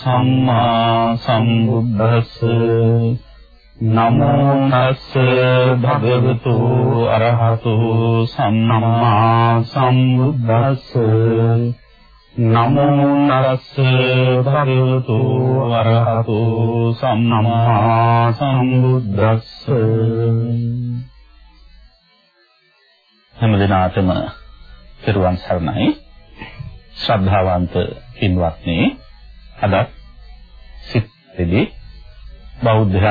සම්මා සම්බුද්දස්ස නමෝ තස්ස භගවතු අරහතු සම්මා සම්බුද්දස්ස නමෝ තස්ස භගවතු වරහතු සම්මා සම්බුද්දස්ස හැම දිනාටම පෙරවන් සරණයි. ශ්‍රද්ධාවන්ත පින්වත්නි අද සිත්ෙදි බෞද්ධ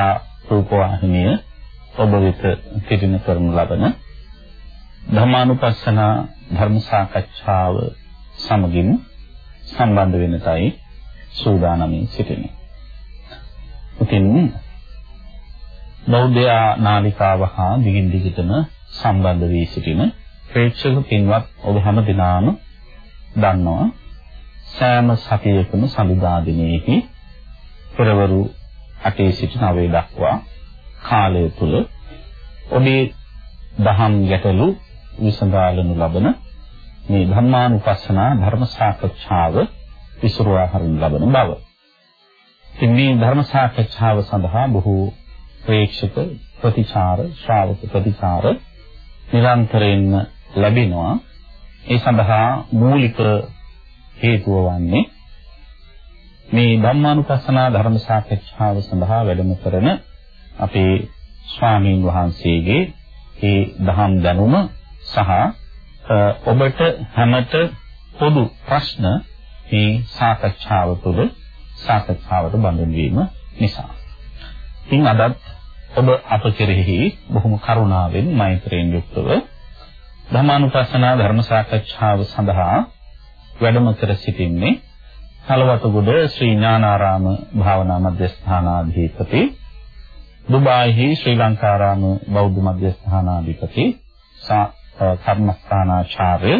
රූපවාහිනිය ඔබ වෙත පිටින කරනු ලබන ධර්මානුපස්සන ධර්ම සාකච්ඡාව සමගින් සම්බන්ධ වෙනතයි සූදානම්ින් සිටින්නේ. ඉතින් බෞද්ධ නාලිකාව හා දිගින් දිගටම සම්බන්ධ වී සිටින ප්‍රේක්ෂක පින්වත් ඔබ හැම දිනම දන්නවා සෑම සතියකම සඳුදා දිනෙහි පෙරවරු 8 සිට 9 දක්වා කාලය තුල ඔබේ දහම් ගැටලු විසඳාලනු ලබන මේ ධර්මානුපස්සනා ධර්ම සාකච්ඡාව විසුරුවා හරින් ලබන බව. ඉතින් මේ ධර්ම සාකච්ඡාව සඳහා බොහෝ ප්‍රේක්ෂක ප්‍රතිචාර ශ්‍රාවක ප්‍රතිචාර නිරන්තරයෙන්ම ලැබෙනවා. ඒ සඳහා මූලික හේතුව වන්නේ මේ ධම්මානුපස්සනා ධර්ම සාකච්ඡාව සඳහා වැඩම කරන අපේ ස්වාමීන් වහන්සේගේ ඒ දහම් දැනුම සහ ඔබට හැමත පොදු ප්‍රශ්න මේ සාකච්ඡාව තුළ සාකච්ඡාවට බඳුන් වීම නිසා. ඉතින් අදත් ඔබ අප කෙරෙහි බොහොම කරුණාවෙන් මෛත්‍රියෙන් යුක්තව ධර්මානුපස්සනා ධර්ම සාකච්ඡාව සඳහා වැඩම කර සිටින්නේ හලවතගොඩ ශ්‍රී ඥානාරාම භාවනා මධ්‍යස්ථානාධිපති දුබායිහි ශ්‍රී ලංකාරාම බෞද්ධ මධ්‍යස්ථානාධිපති කර්මස්ථානාචාර්ය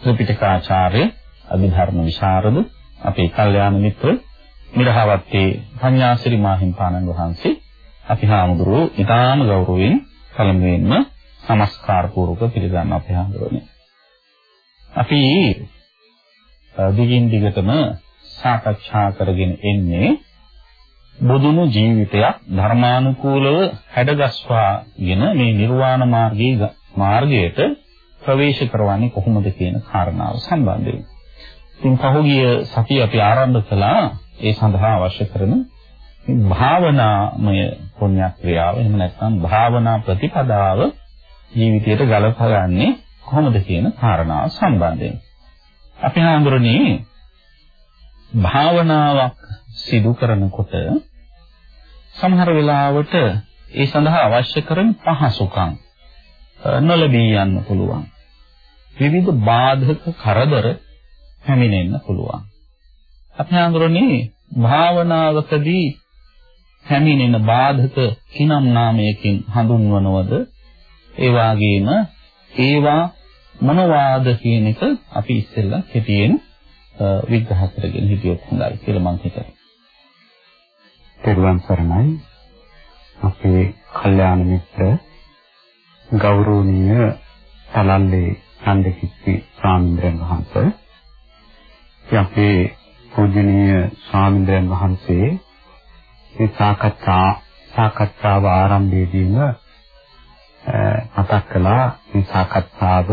ත්‍රිපිටකාචාර්ය අභිධර්ම විශාරද අපේ කල්යාණ මිත්‍ර මිරහවත්තේ පඤ්ඤාසිරි මාහිම්පාණන් වහන්සේ අපි හාමුදුරුවෝ ඊටාම ගෞරවයෙන් පළමුවෙන්ම নমස්කාර පූර්වක පිළිගන්න අපේ හාමුදුරුවනේ. අපි දිගින් දිගටම සාකච්ඡා කරගෙන එන්නේ බුදුනු ජීවිතයක් ධර්මානුකූලව හැඩගස්වාගෙන මේ නිර්වාණ මාර්ගයේ මාර්ගයට ප්‍රවේශ කරවන්නේ කොහොමද කියන කාරණාව සම්බන්ධයෙන්. ඉතින් පහුගිය සතිය අපි ආරම්භ කළා ඒ සඳහා අවශ්‍ය කරන භාවනාමය පුණ්‍ය ක්‍රියාව එහෙම නැත්නම් භාවනා ප්‍රතිපදාව ජීවිතයට ගලපගන්නේ කොහොමද කියන කාරණාව සම්බන්ධයෙන්. අපි හඳුරන්නේ භාවනාවක් සිදු කරනකොට සමහර වෙලාවට ඒ සඳහා අවශ්‍ය කරන පහසුකම් නොලැබී යන්න පුළුවන්. විවිධ බාධක කරදර පැමිණෙන්න පුළුවන්. අපි හඳුරන්නේ භාවනාවකදී පැමිණෙන බාධක කිනම් නාමයකින් හඳුන්වනවද ඒ වගේම ඒවා මොනවාද කියන එක අපි ඉස්සෙල්ලා කෙටියෙන් විග්‍රහ කරගෙන හිටියොත් හොඳයි කියලා මම හිතනවා. පෙරවන් සරණයි අපේ කල්යාණ මිත්‍ර ගෞරවනීය තලල්ලේ නන්දකිත්ති ස්වාමීන් වහන්සේ අපේ පූජනීය ස්වාමීන් වහන්සේ මේ සාකච්ඡා සාකච්ඡාව ආරම්භයේදීම මතක් කළා මේ සාකච්ඡාව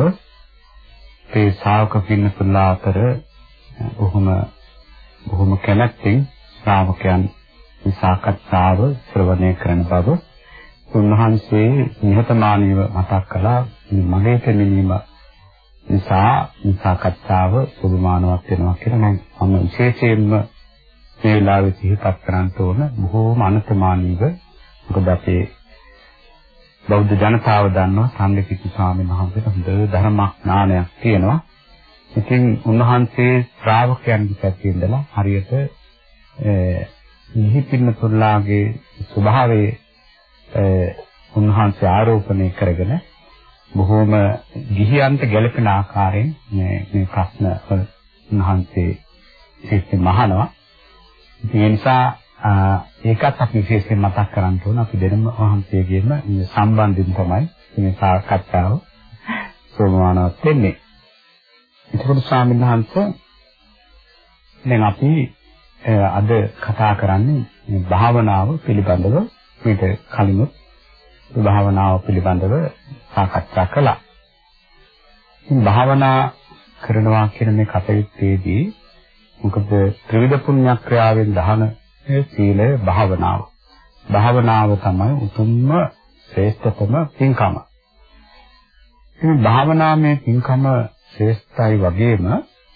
මේ ශාවක පින්නතුල්ලා අතර බොහොම බොහොම කැමැත්තෙන් ශ්‍රාවකයන් මේ සාකච්ඡාව ශ්‍රවණය කරන බව උන්වහන්සේ නිහතමානීව මතක් කළා. මගේ පෙනීම නිසා මේ සාකච්ඡාව සුබමානවත් වෙනවා කියලා මම විශේෂයෙන්ම මේ වෙලාවේ සිහිපත් කරන්න ඕන බොහෝම අනතමානීව. මොකද අපේ බෞද්ධ ජනතාව දන්නවා සම්ලිපිති ස්වාමීන් වහන්සේට හොඳ ධර්මඥානයක් තියෙනවා. ඉතින් උන්වහන්සේ ශ්‍රාවකයන් පැත්තේ ඉඳලා හරියට නිහි පින්නතුල්ලාගේ ස්වභාවයේ උන්වහන්සේ ආරෝපණය කරගෙන බොහෝම ගිහියන්ට ගැළපෙන ආකාරයෙන් මේ මේ ප්‍රශ්න උන්වහන්සේ සිස්ටම් අහනවා. ඒ නිසා ඒකත් අපි විශේෂයෙන් මතක් කරන්න ඕන අපි දෙනම වහන්සේගේම සම්බන්ධින් තමයි මේ සාකච්ඡාව සෝමවානවත් වෙන්නේ. එතකොට ස්වාමීන් වහන්සේ දැන් අපි අද කතා කරන්නේ මේ භාවනාව පිළිබඳව මේක කලිනුත් භාවනාව පිළිබඳව සාකච්ඡා කළා. ඉතින් භාවනා කරනවා කියන මේ කටයුත්තේදී මොකද ත්‍රිවිධ පුණ්‍ය ක්‍රියාවෙන් දහන සීලය භාවනාව. භාවනාව තමයි උතුම්ම ශ්‍රේෂ්ඨතම පින්කම. ඉතින් භාවනාවේ පින්කම ශ්‍රේෂ්ඨයි වගේම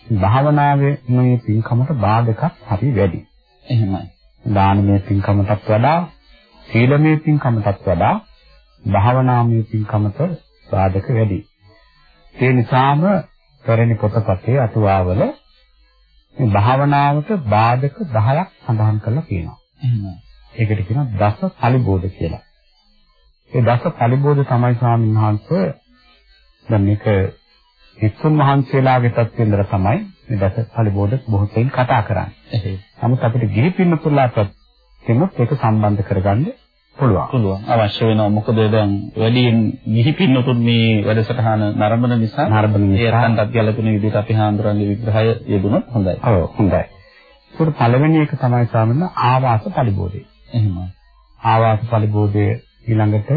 භාවනාවේ මේ පින්කමට බාධකක් හරි වැඩි. එහෙමයි. දානමය පින්කමටත් වඩා සීලමය පින්කමටත් වඩා භාවනාමය පින්කමට බාධක වැඩි. ඒ නිසාම පැරණි පොතපතේ අටුවාවල මේ භාවනාවට බාධක 10ක් සඳහන් කරලා තියෙනවා. එහෙමයි. ඒකට කියනවා දස පරිබෝධ කියලා. ඒ දස පරිබෝධ තමයි ස්වාමීන් වහන්සේ දැන් මේක විසුන් වහන්සේලාගේ තත්ත්වෙන්දර තමයි මේ දස පරිබෝධ බොහෝ සෙයින් කතා කරන්නේ. නමුත් අපිට ගිහි පින්නතුලාට කෙනෙක් ඒක සම්බන්ධ කරගන්න පුළුවන්. පුළුවන්. අවශ්‍ය වෙනවා. මොකද දැන් වැඩියෙන් ගිහි පින්නතුන් මේ වැඩසටහන නරඹන නිසා නරඹන නිසා ඒකන්ටත් ගැලපෙන විදිහට අපි හාමුදුරන්ගේ විග්‍රහය යෙදුනොත් හොඳයි. ඔව් හොඳයි. ඒක පළවෙනි එක තමයි සාමාන්‍ය ආවාස පරිබෝධය. එහෙමයි. ආවාස පරිබෝධය ඊළඟට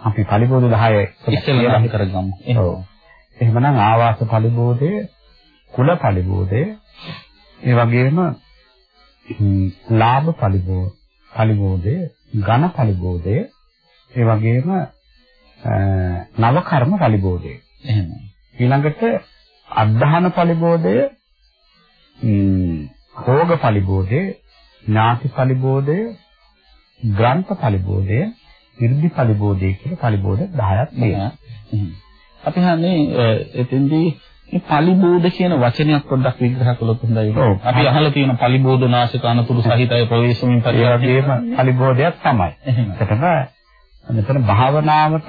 අපි පරිබෝධ 10 ඉස්සෙල්ලා නම් කරගමු. ඔව්. එහෙමනම් ආවාස පරිබෝධය, කුල පරිබෝධය, ඒ වගේම ලාභ පරිබෝධ, පරිබෝධය, ඝන පරිබෝධය, ඒ වගේම නව කර්ම පරිබෝධය. එහෙමයි. ඊළඟට අද්ධාන පරිබෝධය, භෝග පරිබෝධය, ඥාති පරිබෝධය, ග්‍රන්ථ පරිබෝධය, ඉර්ධි පරිබෝධය කියලා පරිබෝධ 10ක් තියෙනවා. අපි හන්නේ එතෙන්දී මේ පලිබෝධ කියන වචනයක් පොඩ්ඩක් විග්‍රහ කළොත් හොඳයි. අපි අහලා තියෙන පලිබෝධ නාශක අනතුරු සහිතය ප්‍රවේශමින් පරිවර්තයේම පලිබෝධයක් තමයි. එතන මෙතන භාවනාවට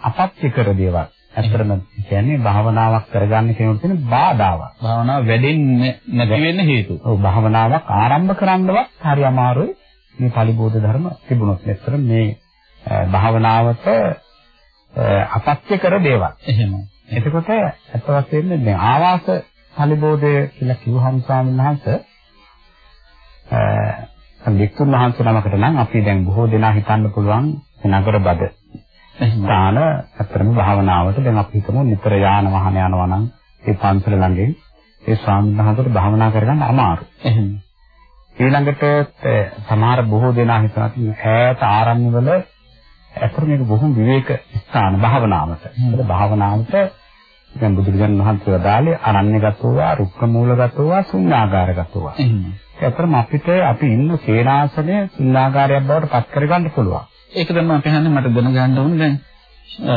අපත්‍ය කර දේවල්. ඇත්තටම කියන්නේ භාවනාවක් කරගන්න කෙනෙකුට තියෙන බාධාවක්. භාවනාව වැඩෙන්නේ නැති වෙන්න හේතු. ඔව් භාවනාවක් ආරම්භ කරන්නවත් හරි අමාරුයි. මේ පලිබෝධ ධර්ම තිබුණොත්. එතන මේ භාවනාවට අපත්‍ය කර දේවල්. එහෙමයි. එතකොට අත් වශයෙන්ම මේ ආවාස පරිබෝධය කියලා කිව්වහම ස්වාමීන් වහන්සේ අ වික්තුන් වහන්සේ නමකට නම් අපි දැන් බොහෝ දෙනා හිතන්න පුළුවන් නගර බද ස්ථාන අතරම භාවනාවට දැන් අපි හිතමු නිතර යාන වාහන යනවා නම් ඒ පන්සල ළඟින් ඒ ස්වාමීන් වහන්සේට භාවනා කරගන්න අමාරුයි. එහෙම. ඊළඟට සමහර බොහෝ දෙනා හිතනවා ඈත ආරණ්‍යවල ඇත්තට මේක බොහොම විවේක ස්ථාන භාවනාවට. ඒක භාවනාවට දැන් බුදුරජාණන් වහන්සේ වදාළේ අරණ්‍යගතෝවා, රුක්ක මූලගතෝවා, ශුන්‍යාගාරගතෝවා. ඇත්තටම අපිට අපි ඉන්න සේනාසනය ශුන්‍යාගාරයක් බවට පත් කරගන්න පුළුවන්. ඒක තමයි අපි හන්නේ මට දැනගන්න ඕනේ දැන්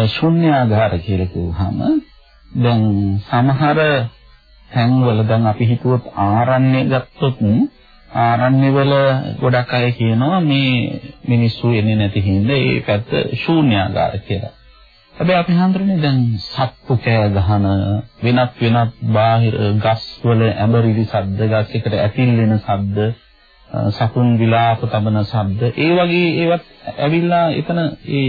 ශුන්‍යාගාර කියලා කිව්වහම දැන් සමහර තැන්වල දැන් අපි හිතුවොත් ආරණ්‍ය ගත්තොත් ආරණ්‍යවල ගොඩක් අය කියනවා මේ මිනිස්සු එන්නේ නැති හින්දා ඒ පැත්ත ශූන්‍යාගාර කියලා. හැබැයි අපි හඳුරන්නේ දැන් සත්තු කෑ ගහන වෙනත් වෙනත් බාහිර ගස් වල ඇඹරිලි ශබ්ද ගස් එකට ඇතිල් වෙන ශබ්ද සතුන් විලාප තබන ශබ්ද ඒ වගේ ඒවත් ඇවිල්ලා එතන ඒ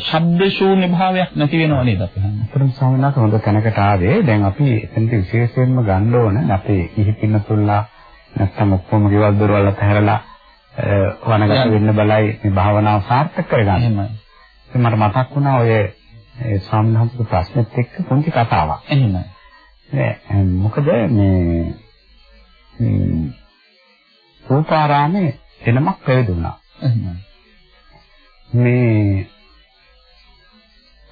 ශබ්ද ශූන්‍ය භාවයක් නැති වෙනව නේද අපි හන්නේ. ඒතරම් සමනක් හොඳ තැනකට ආවේ. දැන් අපි එතනට විශේෂයෙන්ම ගන්න ඕන අපේ ඉහිපින්න තුල්ලා නැත්තම් ඔක්කොම ගෙවල් දොරවල් අතහැරලා වනගත වෙන්න බලයි මේ භාවනාව සාර්ථක කරගන්න. එහෙමයි. මට මතක් වුණා ඔය ඒ වහන්සේගේ ප්‍රශ්නෙත් එක්ක පුංචි කතාවක්. එහෙමයි. නෑ මොකද මේ රූපාරාමේ දෙනමක් පැවිදුණා. මේ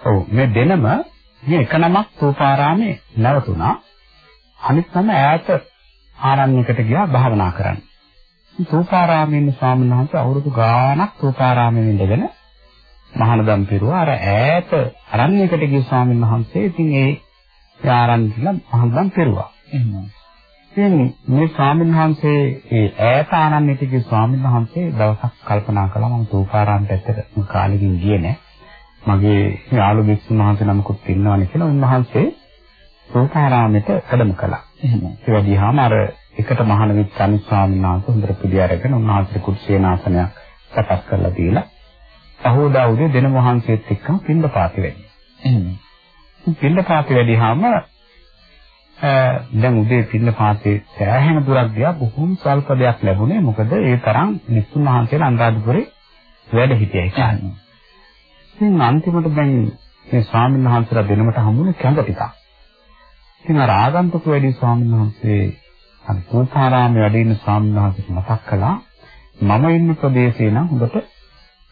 ඔව් මේ දෙනම මේ එක නමක් රූපාරාමේ නැවතුණා. අනිත් නම ඈත ආරණ්‍යයකට ගියා භාවනා කරන්න. රූපාරාමයේ ස්වාමීන් වහන්සේ අවුරුදු ගාණක් රූපාරාමයේ ඉඳගෙන මහානදම් පිරුවා. අර ඈත ආරණ්‍යයකට ගිය ස්වාමීන් වහන්සේ ඉතින් ඒ ආරණ්‍යෙ මහානදම් පිරුවා. ඉතින් මේ ස්වාමීන් වහන්සේ ඒ ඈත ආරණ්‍යයට ගිය ස්වාමීන් වහන්සේ දවසක් කල්පනා කළා මම රූපාරාම පැත්තට කාලෙකින් ගියේ නෑ. මගේ යාළු බිස්සුන් වහන්සේ නමකුත් ඉන්නවනේ කියලා උන්වහන්සේ රූපාරාමයට වැඩම කළා. එහෙමයි. ඒ වගේම අර එකට මහාන විත් අනිත් ස්වාමීන් වහන්සේ හොඳට පිළි අරගෙන උන්වහන්සේ කුර්සියනාසනයක් සකස් කරලා දීලා සහෝදා උදේ දෙන වහන්සේත් එක්කම පින්ඳ පාති වෙන්නේ. එහෙමයි. පින්නපාතේ වැඩිහම දැන් උදේ පින්නපාතේ සෑහෙන දුරක් ගියා බොහොම සල්ප දෙයක් ලැබුණේ මොකද ඒ තරම් නිස්සුන් වහන්සේලා අනුරාධපුරේ වැඩ හිටියයි කියන්නේ. ඉතින් අන්තිමට දැන් මේ ස්වාමීන් වහන්සේලා දෙනමට හම්බුනේ කැඳ ටිකක්. ඉතින් අර ආගන්තුක වැඩි ස්වාමීන් වහන්සේ අර කෝපාරාමයේ වැඩ ඉන්න ස්වාමීන් වහන්සේට මතක් කළා මම ඉන්න ප්‍රදේශේ නම් හොඳට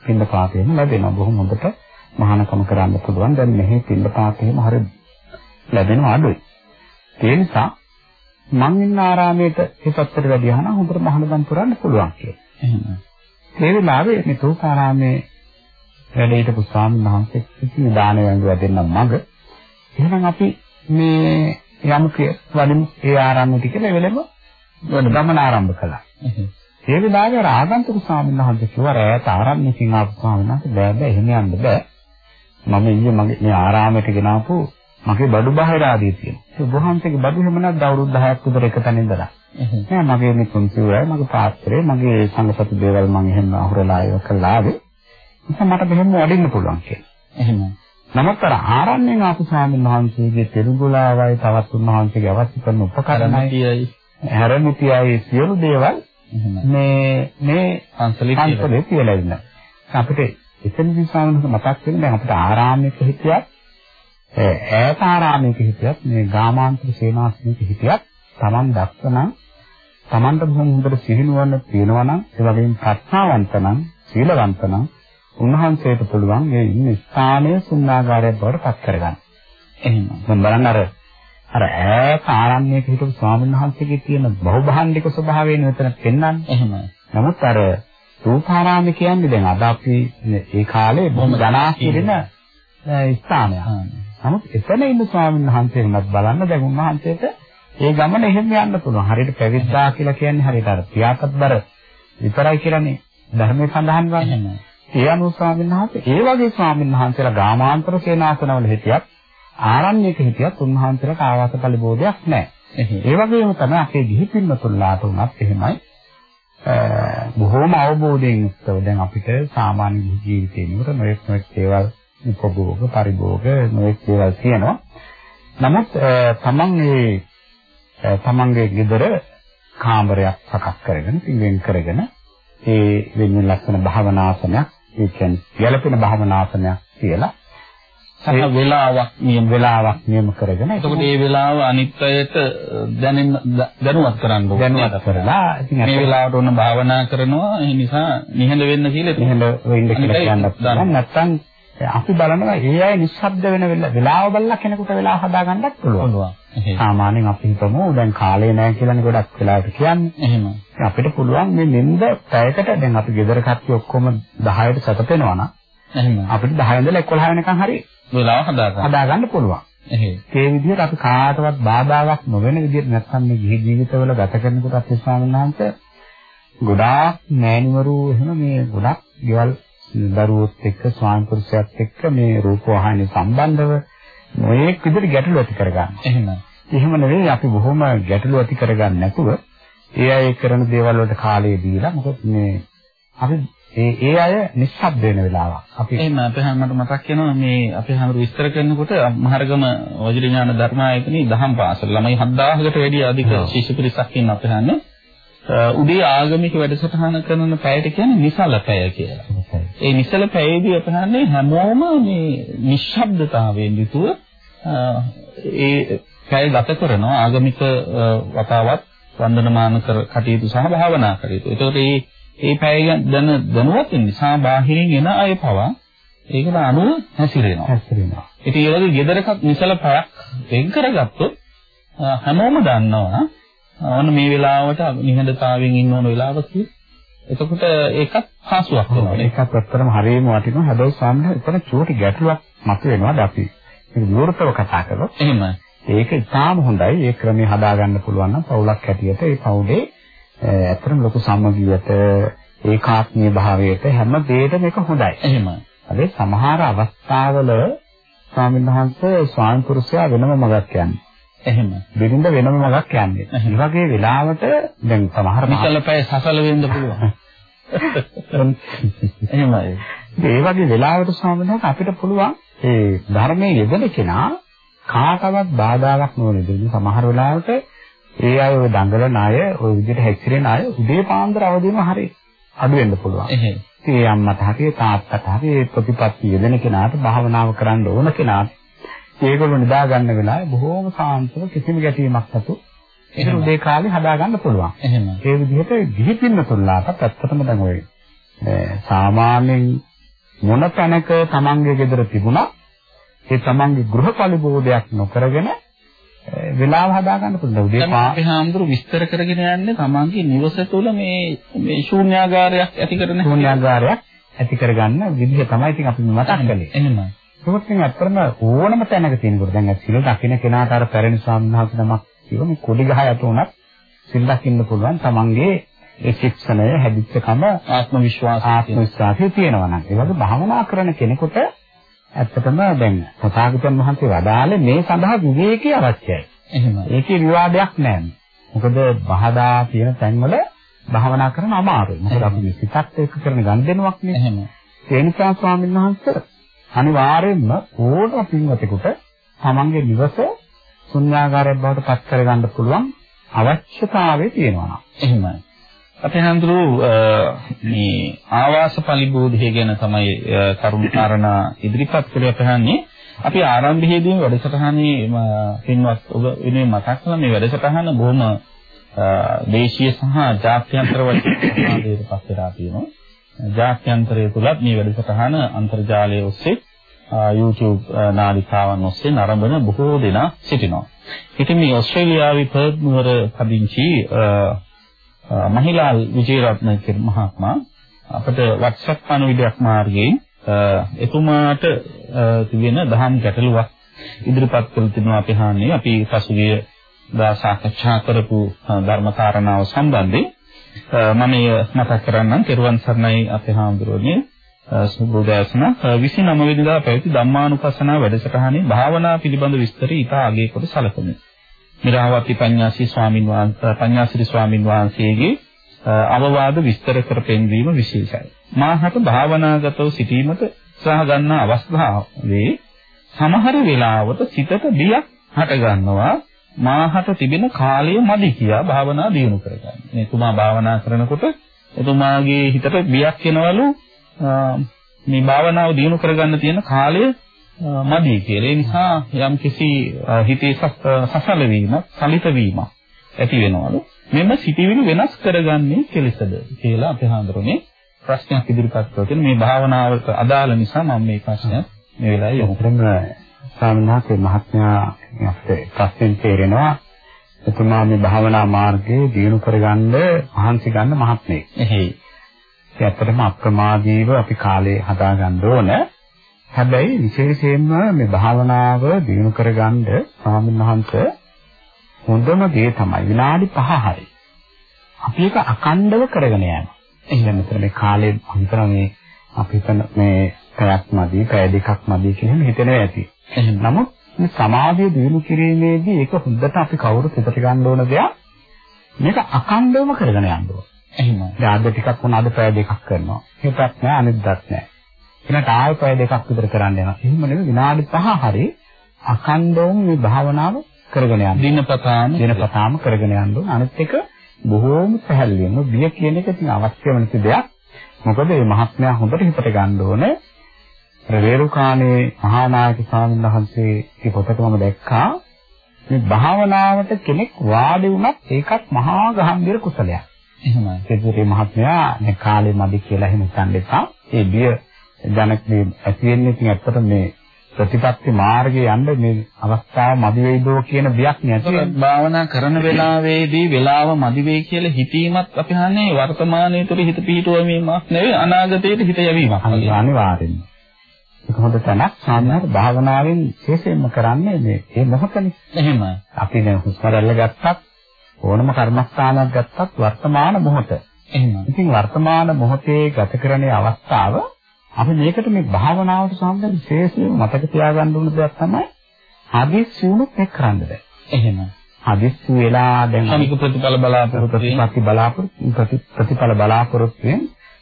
පින්න පාතේම ලැබෙනවා. බොහොම හොඳට මහානකම කරන්න පුළුවන්. දැන් මෙහි පින්න පාතේම හරිය ලැබෙනවා අඩුයි. ඒ නිසා මං ඉන්න ආරාමයට ඒ පැත්තට වැඩියා නම් හොඳට මහානකම් කරන්න පුළුවන් කියලා. එහෙම. ඒ වෙලාවේ මේ තෝපාරාමේ වැඩ හිටපු ස්වාමීන් වහන්සේ කිසි දාන වැඳුවා දෙන්න මග එහෙනම් අපි මේ යමු වලින් ඒ ආරාමයට කියලා වෙලෙම ගමන ආරම්භ කළා. ඒ වෙලාවේ අර ආගන්තුක ස්වාමීන් වහන්සේ කිව්වා රැයට ආරම්භකින් ආපු ස්වාමීන් වහන්සේ බෑ බෑ එහෙම යන්න බෑ. මම ඊයේ මගේ මේ ආරාමයට ගෙනාපු මගේ බඩු බාහිර ආදී තියෙනවා. ඒ වහන්සේගේ බඩු එහෙම නැද්ද අවුරුදු 10ක් විතර එක තැන ඉඳලා. නෑ මගේ මේ කුංචුවයි මගේ පාත්‍රය මගේ සංගපතු දේවල් මම එහෙම අහුරලා ඒව කළා ආවේ. නිසා මට මෙහෙම වඩින්න පුළුවන් කියලා. එහෙම. නමුත් අර ආරණ්‍යයෙන් ආපු ස්වාමීන් වහන්සේගේ තෙරුගුලාවයි තවත් උන්වහන්සේගේ අවශ්‍ය කරන උපකරණයි හැරමිතියයි සියලු දේවල් මේ මේ පන්සලේ කියලා ඉන්න. අපිට එතනදී ස්වාමීන් මතක් වෙන දැන් අපිට ආරාමයක හිටියත් ඈත ආරාමයක හිටියත් මේ ගාමාන්තර සේනාසනයක හිටියත් Taman දක්වනම් Tamanට බොහොම හොඳට සිහිනුවන්න තියෙනවා නම් ඒ වගේම ප්‍රඥාවන්ත නම් සීලවන්ත නම් උන්වහන්සේට පුළුවන් මේ ඉන්න ස්ථානය සුන්නාගාරයක් බවට පත් කරගන්න. එහෙනම් මම බලන්න අර අර ඈත ආරණ්‍යයක හිටපු ස්වාමීන් වහන්සේගේ තියෙන බහුභාණ්ඩික ස්වභාවය මෙතන පෙන්වන්නේ. එහෙමයි. නමුත් අර රූපාරාම කියන්නේ දැන් අද අපි ඒ කාලේ බොහොම ධනාස්තිරෙන ස්ථානයක්. නමුත් එතන ඉන්න ස්වාමීන් වහන්සේ වුණත් බලන්න දැන් උන්වහන්සේට ඒ ගමන එහෙම යන්න පුළුවන්. හරියට පැවිද්දා කියලා කියන්නේ හරියට අර පියාකත්බර විතරයි කියලානේ ධර්මයේ සඳහන් වන්නේ. ඒ අනුව ස්වාමීන් වහන්සේ ඒ වගේ ස්වාමීන් වහන්සේලා ගාමාන්තර සේනාසනවල හිටියත් ආරණ්‍යයක හිටියත් උන්වහන්සේලාට ආවාස පරිබෝධයක් නැහැ. ඒ වගේම තමයි අපේ ගිහි පින්වතුන්ලාට උනත් එහෙමයි. බොහෝම අවබෝධයෙන් යුක්තව දැන් අපිට සාමාන්‍ය ජීවිතේ නුර නොයෙක් නොයෙක් දේවල් උපභෝග පරිභෝග නොයෙක් දේවල් තියෙනවා. නමුත් තමන් මේ තමන්ගේ ගෙදර කාමරයක් සකස් කරගෙන පිළිවෙන් කරගෙන ඒ වෙනුවෙන් ලස්සන භාවනාසනයක් ඒ කියන්නේ ගැළපෙන භාවනාසනයක් කියලා සහ වෙලාවක් නියම වෙලාවක් නියම කරගෙන එතකොට මේ වෙලාව අනිත් අයට දැනෙන්න දැනුවත් කරන්න ඕනේ දැනුවත් කරලා ඉතින් මේ වෙලාවට ඕන භාවනා කරනවා ඒ නිසා නිහඬ වෙන්න කියලා නිහඬ වෙන්න කියලා කියන්නත් නැත්නම් අපි බලනවා ඒ අය නිස්සබ්ද වෙන වෙලාව බලලා කෙනෙකුට වෙලාව හදාගන්නත් පුළුවන්. සාමාන්‍යයෙන් අපි හිතමු දැන් කාලේ නැහැ කියලානේ ගොඩක් වෙලාවට කියන්නේ. එහෙම. අපිට පුළුවන් මේ නිින්ද පැයකට දැන් අපි ගෙදර කට්ටිය ඔක්කොම 10ට සැතපෙනවා නම් එහෙම. අපිට 10 ඉඳලා 11 වෙනකන් හරි වෙලාව හදාගන්න. හදාගන්න පුළුවන්. ඒ විදිහට අපි කාටවත් බාධාවක් නොවන විදිහට නැත්නම් මේ ගිහි ජීවිතවල ගත කරනකොට අපේ ස්වාමීන් වහන්සේ ගොඩාක් මෑණිවරු එහෙම මේ ගොඩක් ගෙවල් දරුවොත් එක්ක ස්වාමි පුරුෂයාත් එක්ක මේ රූපවාහිනිය සම්බන්ධව මොයේක් විදිහට ගැටලු ඇති කරගන්න. එහෙම. එහෙම නෙවෙයි අපි බොහොම ගැටලු ඇති කරගන්න නැතුව ඒ අය කරන දේවල් වලට කාලය දීලා මොකද මේ අපි ඒ ඒ අය නිස්සබ්ද වෙන වෙලාවක්. අපි එහෙම අපේ හැමකට මතක් වෙනවා මේ අපේ හැමරු විස්තර කරනකොට මහරගම වජිරඥාන ධර්මායතනයේ දහම් පාසල ළමයි 7000කට වැඩි අධික ශිෂ්‍ය පිරිසක් ඉන්න අපේ හැන්නේ උදේ ආගමික වැඩසටහන කරන පැයට කියන්නේ නිසල පැය කියලා. ඒ නිසල පැයේදී අපහන්නේ හැමෝම මේ නිශ්ශබ්දතාවයෙන් යුතුව ඒ පැය ගත කරනවා ආගමික වතාවත් වන්දනමාන කර කටයුතු සහ භාවනා කටයුතු. ඒතකොට මේ මේ පැය දැන දැනුවත් නිසා බාහිරින් එන අය පවා ඒකට අනුව හැසිරෙනවා. හැසිරෙනවා. ඉතින් ඒ වගේ ගෙදරක නිසල පැයක් වෙන් කරගත්තොත් හැමෝම දන්නවා ඔන්න මේ වෙලාවට නිහඬතාවයෙන් ඉන්න ඕන වෙලාවක් එතකොට ඒකත් හාසුවක් වෙනවා. ඒකත් ඇත්තටම හරියම වටිනවා. හැබැයි සාමාන්‍ය එතන චෝටි ගැටලුවක් මතුවෙනවාද අපි මේක විවෘතව කතා කළොත්. එහෙම. ඒක ඉතාම හොඳයි. ඒ ක්‍රමයේ හදාගන්න පුළුවන් නම් පවුලක් හැටියට ඒ පවුලේ ඇත්තටම ලොකු සමගියට ඒකාත්මීය භාවයට හැම දෙයකම මේක හොඳයි. එහෙම. හැබැයි සමහර අවස්ථාවල ස්වාමීන් වහන්සේ ස්වාමි පුරුෂයා වෙනම මගක් යන්නේ. එහෙම. බිරිඳ වෙනම මගක් යන්නේ. ඒ වගේ වෙලාවට දැන් සමහර මිසලපය සසල වෙන්න පුළුවන්. එහෙමයි. ඒ වගේ වෙලාවට ස්වාමීන් අපිට පුළුවන් ඒ ධර්මයේ යෙදෙන කෙනා කාටවත් බාධාවක් නොවන දෙයක්. සමහර වෙලාවට ඒ අය ඔය දඟලන අය ඔය විදිහට හැසිරෙන අය උදේ පාන්දර අවදිම හරි අඩු වෙන්න පුළුවන්. එහෙයි. ඒ අම්මට හරි තාත්තට හරි ප්‍රතිපත්ති යෙදෙන කෙනාට භාවනාව කරන්න ඕන කෙනාට ඒගොල්ලෝ නිදා ගන්න වෙලාවේ බොහෝම සාන්තව කිසිම ගැටීමක් නැතු ඒක උදේ කාලේ හදා ගන්න පුළුවන්. එහෙම. ඒ විදිහට ගිහි පින්නතුල්ලාට ඇත්තටම දැන් ඔය සාමාන්‍යයෙන් මොන තැනක තමන්ගේ ගෙදර තිබුණා ඒ තමන්ගේ ගෘහ පරිබෝධයක් නොකරගෙන වෙලාව හදා ගන්න පුළුවන්. උදේ පාපේ හාමුදුරු විස්තර කරගෙන යන්නේ තමන්ගේ නිවස තුළ මේ මේ ශූන්‍යාගාරයක් ඇති කරන ශූන්‍යාගාරයක් ඇති කරගන්න විදිහ තමයි ඉතින් අපි මතක් කළේ. එහෙමයි. ඒකත් ඉතින් අත්‍තරම ඕනම තැනක තියෙනකොට දැන් සිල් දකින්න කෙනාට අර පැරණි ස්වාමීන් නමක් කිව්ව මේ කොඩි ගහ යට උනත් සිල් දකින්න පුළුවන් තමන්ගේ ඒ ශික්ෂණය හැදිච්චකම ආත්ම විශ්වාසය ආත්ම විශ්වාසය තියෙනවා නම් ඒ වගේ භාවනා කරන කෙනෙකුට ඇත්තටම දැන් තථාගතයන් වහන්සේ වදාළේ මේ සඳහා විවේකී අවශ්‍යයි. එහෙමයි. ඒකේ විවාදයක් නැහැ. මොකද බහදා තියෙන තැන්වල භාවනා කරන අමාරුයි. මොකද අපි සිතත් එක්ක කරන ගනුදෙනුවක් නේ. එහෙම. ඒ නිසා ස්වාමීන් වහන්සේ අනිවාර්යයෙන්ම ඕන පින්වතෙකුට තමන්ගේ නිවස ශුන්‍යාගාරයක් බවට පත් කරගන්න පුළුවන් අවශ්‍යතාවය තියෙනවා. එහෙමයි. අපේ හඳුරු මේ ආවාස පරිබෝධය ගැන තමයි කරුණු කාරණා ඉදිරිපත් කරලා පහන්නේ. අපි ආරම්භයේදී වැඩසටහනේ පින්වත් ඔබ වෙනුවෙන් මතක් කළා මේ වැඩසටහන බොහොම දේශීය සහ ජාත්‍යන්තර වශයෙන් පස්සෙලා තියෙනවා. ජාත්‍යන්තරය තුලත් මේ වැඩසටහන අන්තර්ජාලය ඔස්සේ YouTube නාලිකාවන් ඔස්සේ නරඹන බොහෝ දෙනා සිටිනවා. ඉතින් මේ ඕස්ට්‍රේලියාවේ පර්ත් නුවර පදිංචි මහිලාල් විජේරත්න කියන මහත්මයා අපට WhatsApp පණිවිඩයක් මාර්ගයෙන් එතුමාට තිබෙන දහම් ගැටලුවක් ඉදිරිපත් කළ තිනවා අපි හාන්නේ අපි පසුගිය දා සාකච්ඡා කරපු ධර්ම කාරණාව සම්බන්ධයෙන් මම මතක් කරන්නම් කෙරුවන් සරණයි අපේ හාමුදුරුවනේ සුබෝදෑසන 29 වෙනිදා පැවති ධම්මානුපස්සනා වැඩසටහනේ භාවනා පිළිබඳ විස්තර ඉතා අගය කොට සැලකුණි. මිරාවති පඤ්ඤාසී ස්වාමින් වහන්සේ පඤ්ඤාසිරි ස්වාමින් වහන්සේගේ අවවාද විස්තර කර පෙන්වීම විශේෂයි. මාහට භාවනාගතව සිටීමට උත්සාහ ගන්න අවස්ථාවේ සමහර වෙලාවට සිතට බියක් හට ගන්නවා මාහට තිබෙන කාලය මදි කියා භාවනා දියුණු කරගන්න. මේ තුමා භාවනා කරනකොට එතුමාගේ හිතට බියක් එනවලු මේ භාවනාව දියුණු කරගන්න තියෙන කාලය මදි කියලා. ඒ නිසා යම් කිසි හිතේ සසල වීමක්, සලිත වීමක් ඇති වෙනවලු. මෙම සිටිවිලි වෙනස් කරගන්නේ කෙලෙසද කියලා අපි හඳුරන්නේ ප්‍රශ්නයක් ඉදිරිපත් කරගෙන මේ භාවනාවට අදාළ නිසා මම මේ ප්‍රශ්නය මේ වෙලාවේ යොමු කරනවා. ස්වාමීන් මහත්මයා අපිට ප්‍රශ්නෙන් තේරෙනවා එතුමා මේ භාවනා මාර්ගයේ දියුණු කරගන්න මහන්සි ගන්න මහත්මයෙක්. එහෙයි. ඒ ඇත්තටම අප්‍රමාදීව අපි කාලේ හදාගන්න ඕන. හැබැයි විශේෂයෙන්ම මේ භාවනාව දිනු කරගන්න ස්වාමීන් වහන්සේ හොඳම දේ තමයි විනාඩි 5 හරි. අපි ඒක අකණ්ඩව කරගෙන යනවා. එහෙනම් මෙතන මේ කාලේ හිතන මේ අපි හිතන මේ පැයක් මදි, පැය දෙකක් මදි කියන හිතනවා ඇති. නමුත් මේ සමාධිය දිනු කිරීමේදී ඒක හොඳට අපි කවුරුත් හිතට ගන්න ඕන දෙයක්. මේක අකණ්ඩවම කරගෙන යන්න ඕන. එහෙමයි. දැන් අද ටිකක් වුණා අද පැය දෙකක් කරනවා. හෙටත් නෑ අනිද්දාත් නෑ. ඊළඟට ආයෙ පැය දෙකක් විතර කරන්න යනවා. එහෙම නෙවෙයි විනාඩි 5 හරි අඛණ්ඩවම මේ භාවනාව කරගෙන යන්න. දිනපතාම දිනපතාම කරගෙන යන්න ඕන. අනිත් එක බොහෝම සැහැල්ලුවෙන් බිය කියන එක ඉතින් අවශ්‍යම නැති දෙයක්. මොකද මේ මහත්මයා හොඳට හිතට ගන්න ඕනේ. රේරුකාණේ මහා නායක ස්වාමීන් වහන්සේගේ පොතක මම දැක්කා මේ භාවනාවට කෙනෙක් වාඩි වුණත් ඒකත් මහා ගහම්බිර කුසලයක්. එහෙමයි. සෙජුරි මහත්මයා මේ කාලේ මදි කියලා එහෙම හිතන්න එපා. ඒ බිය ජනකේ ඇති වෙන්නේ ඉතින් ඇත්තට මේ ප්‍රතිපත්ති මාර්ගයේ යන්න මේ අවස්ථාව මදි වෙයිදෝ කියන බියක් නැති භාවනා කරන වෙලාවේදී වෙලාව මදි වෙයි කියලා හිතීමත් අපි හන්නේ වර්තමානයේ තුල හිත පිහිටුවීමක් නෙවෙයි අනාගතයට හිත යැවීමක්. අනිවාර්යෙන්ම. ඒක හොඳ තැනක් සාමාන්‍ය භාවනාවෙන් විශේෂයෙන්ම කරන්නේ මේ මේ මොහොතනේ. එහෙමයි. අපි දැන් හුස්ම රැල්ල ගත්තත් ඕනම කර්මස්ථානයක් ගත්තත් වර්තමාන මොහොත. එහෙමයි. ඉතින් වර්තමාන මොහොතේ ගත කරන අවස්ථාව අපි මේකට මේ භාවනාවට සම්බන්ධ විශේෂයෙන් මතක තියාගන්න ඕන දෙයක් තමයි හදිස්සි වුණොත් එක් කරන්න බෑ. එහෙමයි. හදිස්සි වෙලා දැන් සමික ප්‍රතිඵල බලාපොරොත්තු ප්‍රතිපත්ති බලාපොරොත්තු ප්‍රතිඵල බලාපොරොත්තු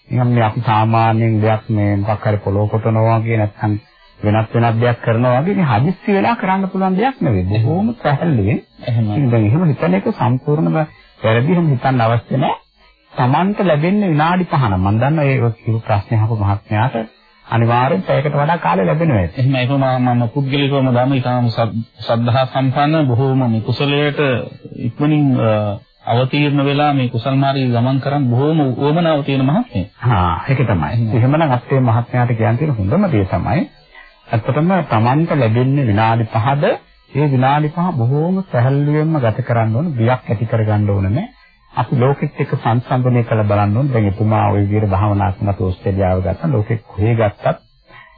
නිකම් මේ අපි සාමාන්‍යයෙන් දෙයක් මේ මොකක් හරි පොළොව කොටනවා වගේ නැත්නම් වෙනත් වෙනත් දෙයක් කරනවා වගේ මේ හදිස්සි වෙලා කරන්න පුළුවන් දෙයක් නෙවෙයි. බොහොම සැහැල්ලුවෙන්. එහෙමයි. දැන් එහෙම හිතන එක සම්පූර්ණම වැරදි එහෙම හිතන්න අවශ්‍ය නැහැ. Tamanට ලැබෙන්නේ විනාඩි 5 නම් මම දන්නවා ඒ කිව්ව ප්‍රශ්නේ අහපු මහත්මයාට අනිවාර්යෙන් පැයකට වඩා කාලය ලැබෙනවා ඇති. එහෙම ඒක මම පුද්ගලිකවම දන්න ඉතාම සද්ධා සම්පන්න බොහෝම මේ කුසලයට ඉක්මනින් අවතීර්ණ වෙලා මේ කුසල් මාර්ගයේ ගමන් කරන් බොහෝම උවමනාව තියෙන මහත්මයෙක්. හා ඒක තමයි. එහෙමනම් අපේ මහත්මයාට කියන්න තියෙන හොඳම දේ තමයි ඇත්තටම Tamanට ලැබෙන්නේ විනාඩි 5ද ඒ විනාඩි 5 බොහෝම සැහැල්ලුවෙන්ම ගත කරන්න ඕන බියක් ඇති කරගන්න ඕන නෑ. අපි ලෝකෙත් එක්ක සංසන්දනය කරලා බලන්න ඕනේ. දැන් එතුමා ওই විදිහට භාවනාත්මක ඕස්ට්‍රේලියාව ගත්තා. ලෝකෙ කොහේ ගත්තත්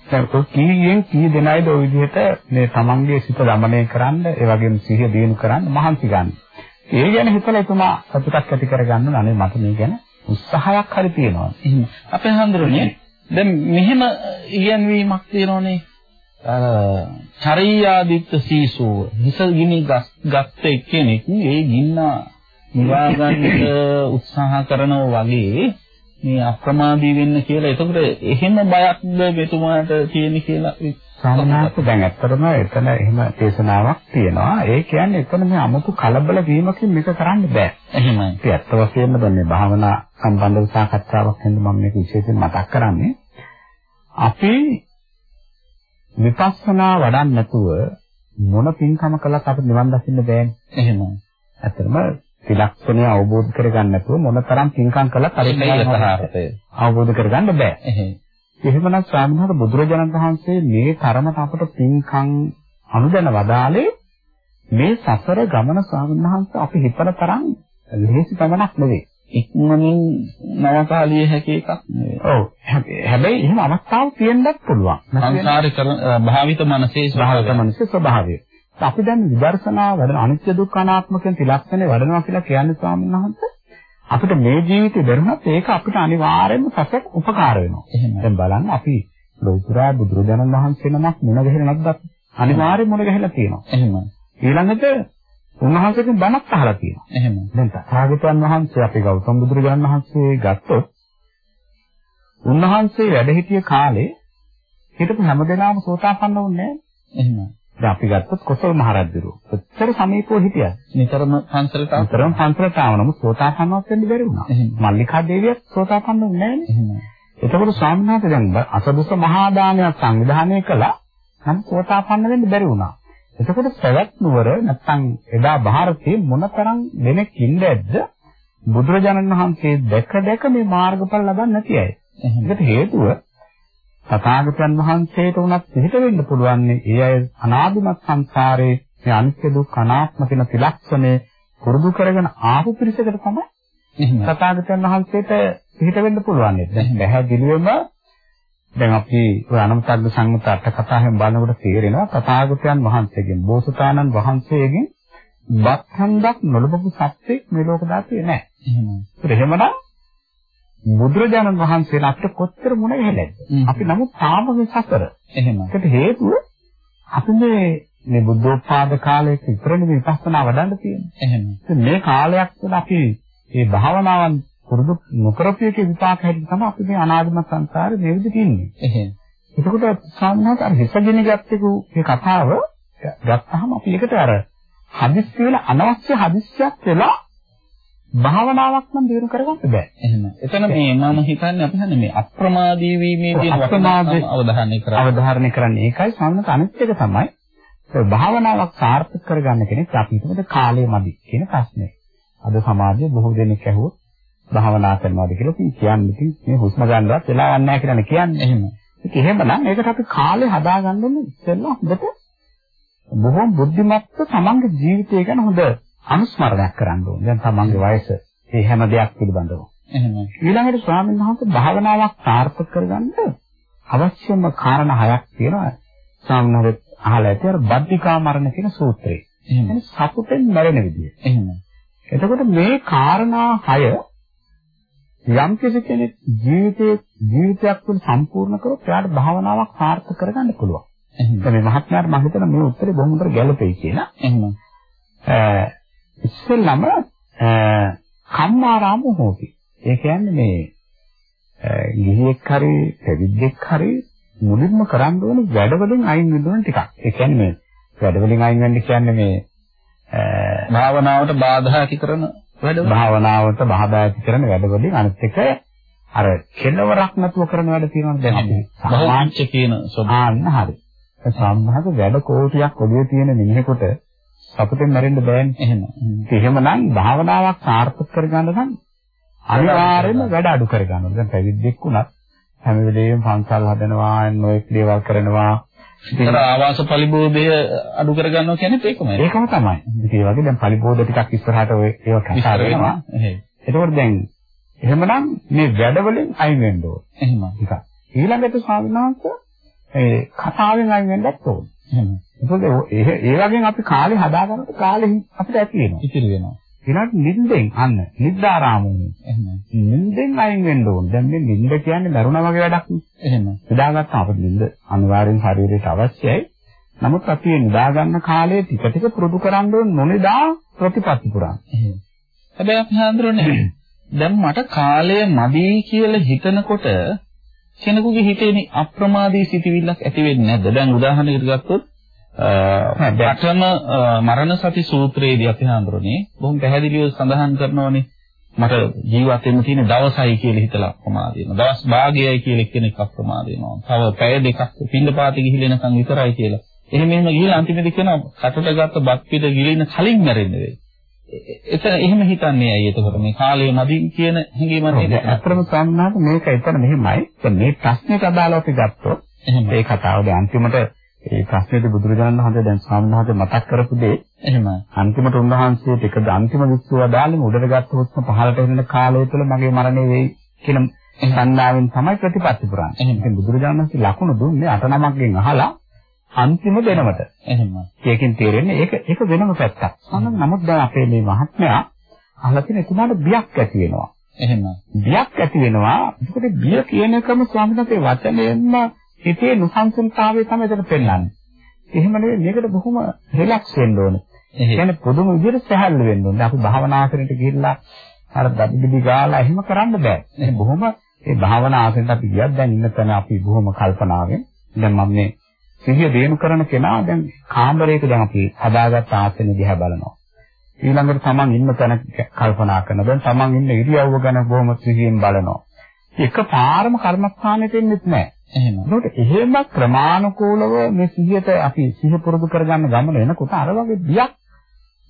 දැන් කීයෙන් කී දෙනායිද ওই විදිහට මේ තමන්ගේ සිත দমনය කරන්න, ඒ වගේම සිහිය දිනු කරන්න මහන්සි ගන්න. ඒ ගැන හිතලා එතුමා සතුටක් ඇති කරගන්න ඕනේ. මට මේ ගැන උත්සාහයක් හරි තියෙනවා. එහෙනම් අපේ හඳුරන්නේ දැන් මෙහෙම ඉගැන්වීමක් තියෙනෝනේ. චරීයාදිත්ත සීසෝ හිස ගිනි ගස් ගත්ත කෙනෙක් ඒ ගින්නා නිවා ගන්න උත්සාහ කරනවා වගේ මේ අප්‍රමාදී වෙන්න කියලා. එතකොට එහෙම බයක්ද මෙතුමාට තියෙන කියලා සාමාන්‍යයෙන් දැන් ඇත්තටම එතන එහෙම දේශනාවක් තියෙනවා. ඒ කියන්නේ එතන මේ 아무තු කලබල වීමකින් මේක කරන්න බෑ. එහෙමයි. ඒ ඇත්ත වශයෙන්ම දැන් මේ භාවනා සම්බන්ධව සාකච්ඡාවක් වෙන මම මේක විශේෂයෙන් මතක් කරන්නේ. අපි විපස්සනා වඩන්න නැතුව මොන පින්කම කළත් අපිට නිවන් දකින්න බෑනේ. එහෙමයි. ඇත්තටම ත්‍රිලක්ෂණය අවබෝධ කරගන්න නැතුව මොනතරම් පින්කම් කළත් පරිපූර්ණතාවය අවබෝධ කරගන්න බෑ. එහෙමනම් ස්වාමීන් වහන්සේ බුදුරජාණන් වහන්සේ මේ තරමට අපට පින්කම් අනුදැන වදාලේ මේ සසර ගමන ස්වාමීන් වහන්සේ අපි හිතන තරම් ලෙහෙසි ගමනක් නෙවෙයි. ඉක්මනින් නවතාලිය හැකි එකක් නෙවෙයි. ඔව්. හැබැයි එහෙම අවස්ථාවක් තියෙන්නත් පුළුවන්. සංසාරේ භාවිත මනසේ භාවිත මනසේ ස්වභාවය. අපි දැන් විදර්ශනා වැඩන අනිත්‍ය දුක්ඛ අනාත්ම කියන ත්‍රිලක්ෂණය වඩනවා කියලා කියන්නේ ස්වාමීන් වහන්සේ අපිට මේ ජීවිතේ දරුණත් ඒක අපිට අනිවාර්යයෙන්ම සසක් උපකාර වෙනවා. එහෙමයි. දැන් බලන්න අපි ලෞතර බුදුරජාණන් වහන්සේ නමක් මුණ ගැහෙලා නැද්ද? අනිවාර්යයෙන් මුණ ගැහෙලා තියෙනවා. එහෙමයි. ඊළඟට උන්වහන්සේගෙන් බණක් අහලා තියෙනවා. එහෙමයි. දැන් තථාගතයන් වහන්සේ අපි ගෞතම බුදුරජාණන් වහන්සේ ගත්තොත් උන්වහන්සේ වැඩ සිටිය කාලේ හිටපු හැමදෙනාම සෝතාපන්න වුණේ නැහැ. එහෙමයි. දැන් අපි ගත්තොත් කොසල් මහරජුරෝ. උත්තර සමීපව හිටියා. නිතරම පන්සලට ආවා. නිතරම පන්සලට ආව නමුත් සෝතාපන්නවත් වෙන්න බැරි වුණා. මල්ලිකා දේවියත් සෝතාපන්න වෙන්නේ නැහැ එතකොට ස්වාමීන් වහන්සේ දැන් අසදුස මහා දානයක් සංවිධානය කළා. නම් සෝතාපන්න වෙන්න බැරි වුණා. එතකොට සවැත් නුවර නැත්නම් එදා ಭಾರತයේ මොනතරම් දෙනෙක් ඉඳද්ද බුදුරජාණන් වහන්සේ දැක දැක මේ මාර්ගඵල ලබන්නේ නැති අය. ඒකට හේතුව තථාගතයන් වහන්සේට උනත් පිළිට වෙන්න පුළුවන් ඒ අය අනාදිමත් සංසාරේ මේ අනිත්‍ය දුක්ඛ අනාත්ම කියන ත්‍රිලක්ෂණය පුරුදු කරගෙන ආපු පිරිසකට තමයි තථාගතයන් වහන්සේට පිළිට වෙන්න පුළුවන්. දැන් පැහැදිලිවම දැන් අපි ඔය අනමතග්ග සංගත අට කතාවෙන් බලනකොට තේරෙනවා තථාගතයන් වහන්සේගෙන් බෝසතාණන් වහන්සේගෙන් බත්හන්දක් නොලබපු සත්‍යෙක් මේ ලෝක ධාතුවේ නැහැ. එහෙමනම් බුදුරජාණන් වහන්සේලා අපිට කොච්චර මුණ ගැහෙලාද? අපි නමුත් තාම මේ සසර. එහෙම. ඒකට හේතුව අපි මේ මේ බුද්ධෝත්පාද කාලයක විතරනේ මේ විපස්සනා වඩන්න තියෙන්නේ. එහෙම. මේ කාලයක් තුළ අපි මේ භාවනාවන් පුරුදු නොකරපු එකේ විපාක හැටියට තමයි අපි මේ අනාගත සංසාරේ මේ විදිහට ඉන්නේ. එහෙම. එතකොට සාමාන්‍යයෙන් අර හිසගෙන ගැත්තේකු මේ කතාව ගත්තාම අපි ඒකට අර හදිස්සි වෙලා අනවශ්‍ය හදිස්සියක් වෙලා භාවනාවක් නම් දිනු කරගන්න බෑ. එහෙම. එතන මේ මම හිතන්නේ අපි හන්නේ මේ අප්‍රමාදී වීමේ තියෙන අප්‍රමාදී අවධානය කරා. අවධාරණය කරන්නේ ඒකයි සම්මත අනිත් එක තමයි භාවනාවක් සාර්ථක කරගන්න කෙනෙක් අපි හිතමුද කාලය මදි කියන ප්‍රශ්නේ. අද සමාජයේ බොහෝ දෙනෙක් ඇහුවොත් භාවනා කරනවාද කියලා ඉතින් කියන්නේ ඉතින් මේ හුස්ම ගන්නවත් වෙලා යන්නේ නැහැ කියලා කියන්නේ. එහෙම. ඒක එහෙමනම් ඒකට අපි කාලේ හදාගන්න ඕනේ ඉස්සෙල්ලා හොඳට බොහොම බුද්ධිමත්ව තමන්ගේ ජීවිතය ගැන හොඳ අනුස්මරණයක් කරන්න ඕනේ. දැන් තමන්ගේ වයස මේ හැම දෙයක් පිළිබඳව. එහෙමයි. ඊළඟට ස්වාමීන් වහන්සේ භාවනාවක් සාර්ථක කරගන්න අවශ්‍යම කාරණා හයක් තියෙනවා. ස්වාමීන් වහන්සේ අහලා ඇති අර බද්ධිකා මරණ කියන සූත්‍රය. එහෙනම් සතුටෙන් මැරෙන විදිය. එහෙනම් එතකොට මේ කාරණා හය යම් කෙනෙක් ජීවිතයේ ජීවිතයක් තුළ සම්පූර්ණ කරොත් එයාට භාවනාවක් සාර්ථක කරගන්න පුළුවන්. එහෙනම් මේ මහත්මයාට මම හිතන මේ උත්තරේ බොහොම හොඳට ගැලපෙයි කියලා. එහෙනම් ඉස්සෙල්ලම කම්මාරාම හොති. ඒ කියන්නේ මේ ගිහියෙක් හරි පැවිද්දෙක් හරි මුලින්ම කරන්න ඕනේ වැඩවලින් අයින් වෙන්න ටිකක්. ඒ කියන්නේ මේ වැඩවලින් අයින් වෙන්න කියන්නේ මේ භාවනාවට බාධා ඇති කරන වැඩ භාවනාවට බාධා ඇති කරන වැඩවලින් අනිත් එක අර කෙලවරක් නැතුව කරන වැඩ තියෙනවා දැන් අපි සාමාන්‍ය කියන ස්වභාවන්න හරි. සම්මහක වැඩ කෝටියක් ඔළුවේ තියෙන මිනිහෙකුට සතුටෙන් මැරෙන්න බෑනේ. එහෙම. එහෙමනම් භාවනාවක් සාර්ථක කරගන්න නම් අනිවාර්යයෙන්ම වැඩ අඩු කරගන්න ඕනේ. දැන් පැවිද්දෙක් වුණත් හැම වෙලේම පන්සල් හදනවා, නොයෙක් දේවල් කරනවා. ඒතර ආවාස පරිබෝධය අඩු කරගන්නවා කියන්නේ ඒකමයි. ඒකම තමයි. ඒ වගේ දැන් පරිබෝධ ටිකක් ඉස්සරහට ඔය ඒවා කතා වෙනවා. එතකොට දැන් එහෙමනම් මේ වැඩවලින් අයින් වෙන්න ඕනේ. එහෙම. ටිකක්. ඊළඟට ස්වාමීන් වහන්සේ ඒ කතාවෙන් අයින් වෙන්නත් ඕනේ. එහෙම. ඒකද ඒ ඒ වගේම අපි කාලේ හදාගන්නත් කාලේ අපිට ඇති වෙනවා. ඉතිරි වෙනවා. ඊළඟ නිින්දෙන් අන්න නිද්දාරාමුනේ. එහෙම. නිින්දෙන් අයින් වෙන්න ඕනේ. දැන් මේ නිින්ද කියන්නේ දරුණා වගේ වැඩක් නේ. එහෙම. නිදාගත්තාම අපිට නිින්ද අනිවාර්යෙන් ශරීරයට අවශ්‍යයි. නමුත් අපි මේ නිදා ගන්න කාලයේ ටික ටික පුරුදු කරන්න ඕන නොනිදා ප්‍රතිපත්ති පුරාණ. එහෙම. හැබැයි අපි හඳුරන්නේ දැන් මට කාලය මදි කියලා හිතනකොට කෙනෙකුගේ හිතේ අප්‍රමාදී සිටිවිල්ලක් ඇති වෙන්නේ නැද්ද? දැන් උදාහරණයකට ගත්තොත් ප්‍රථම මරණ සති සූත්‍රයේදී අපි හඳුරන්නේ බොහොම පැහැදිලිව සඳහන් කරනවානේ මට ජීවත් වෙන්න තියෙන දවසයි කියලා හිතලා අප්‍රමාද වෙනවා. දවස් භාගයයි කියලා කෙනෙක් අප්‍රමාද වෙනවා. තව පැය දෙකක් පින්නපාති ගිහිලෙනකන් විතරයි කියලා. එහෙම එහෙම ගිහිල්ලා අන්තිමේදී කියනවා කටට ගත්ත බත් පිට ගිලින කලින් මැරෙන්න වෙයි. එතන එහෙම හිතන්නේ ඇයි එතකොට මේ කාලය මදි කියන හැඟීම නේද? අත්‍තරම සම්මාන මේක එතන මෙහෙමයි. මේ ප්‍රශ්නෙට අදාළව අපි ගත්තොත් මේ කතාවද අන්තිමට ඒ ප්‍රශ්නේදී බුදුරජාණන් වහන්සේ දැන් වහන්සේ මතක් කරපු දේ එහෙම අන්තිමට උන්වහන්සේට එක අන්තිම විශ්ව දාලෙම උඩට ගත්ත හුස්ම පහළට එන කාලය තුළ මගේ මරණය වෙයි කියන සංඥාවෙන් තමයි ප්‍රතිපත්ති පුරන්නේ. එහෙනම් බුදුරජාණන් වහන්සේ ලකුණු දුන්නේ අට නමක්ගෙන් අහලා අන්තිම දෙනමට. එහෙම. ඒකෙන් තේරෙන්නේ ඒක ඒක වෙනම පැත්තක්. අන්න නමුත් දැන් අපේ මේ මහත්මයා අහලා තියෙන එතුමාට බියක් ඇති වෙනවා. එහෙම. බියක් ඇති වෙනවා. ඒකට බිය කියන එකම ස්වාමීන් වහන්සේ වචනයෙන්ම හිතේ නුසංසුන්තාවය තමයි එතන පෙන්වන්නේ. එහෙම නෙවෙයි මේකට බොහොම රිලැක්ස් වෙන්න ඕනේ. කියන්නේ පුදුම විදිහට සැහැල්ලු වෙන්න ඕනේ. අපි භාවනා ආසනෙට ගිහිල්ලා අර දඩිඩි ගාලා එහෙම කරන්න බෑ. ඒ බොහොම ඒ භාවනා ආසනෙට අපි ගියත් දැන් ඉන්න තැන අපි බොහොම කල්පනාවෙන් දැන් මම මේ සිහිය දිනු කරන කෙනා දැන් කාමරයක දැන් අපි හදාගත්ත ආසනෙ දිහා බලනවා. ඊළඟට තමන් ඉන්න තැන කල්පනා කරනවා. දැන් තමන් ඉන්න ඉරියව්ව ගැන බොහොම සිහියෙන් බලනවා. එක පාරම කර්මස්ථානෙට එන්නෙත් නැහැ. එහෙම. ඒකට එහෙම ක්‍රමානුකූලව මේ සිහියට අපි සිහිය පුරුදු කරගන්න ගමන එනකොට අර වගේ බියක්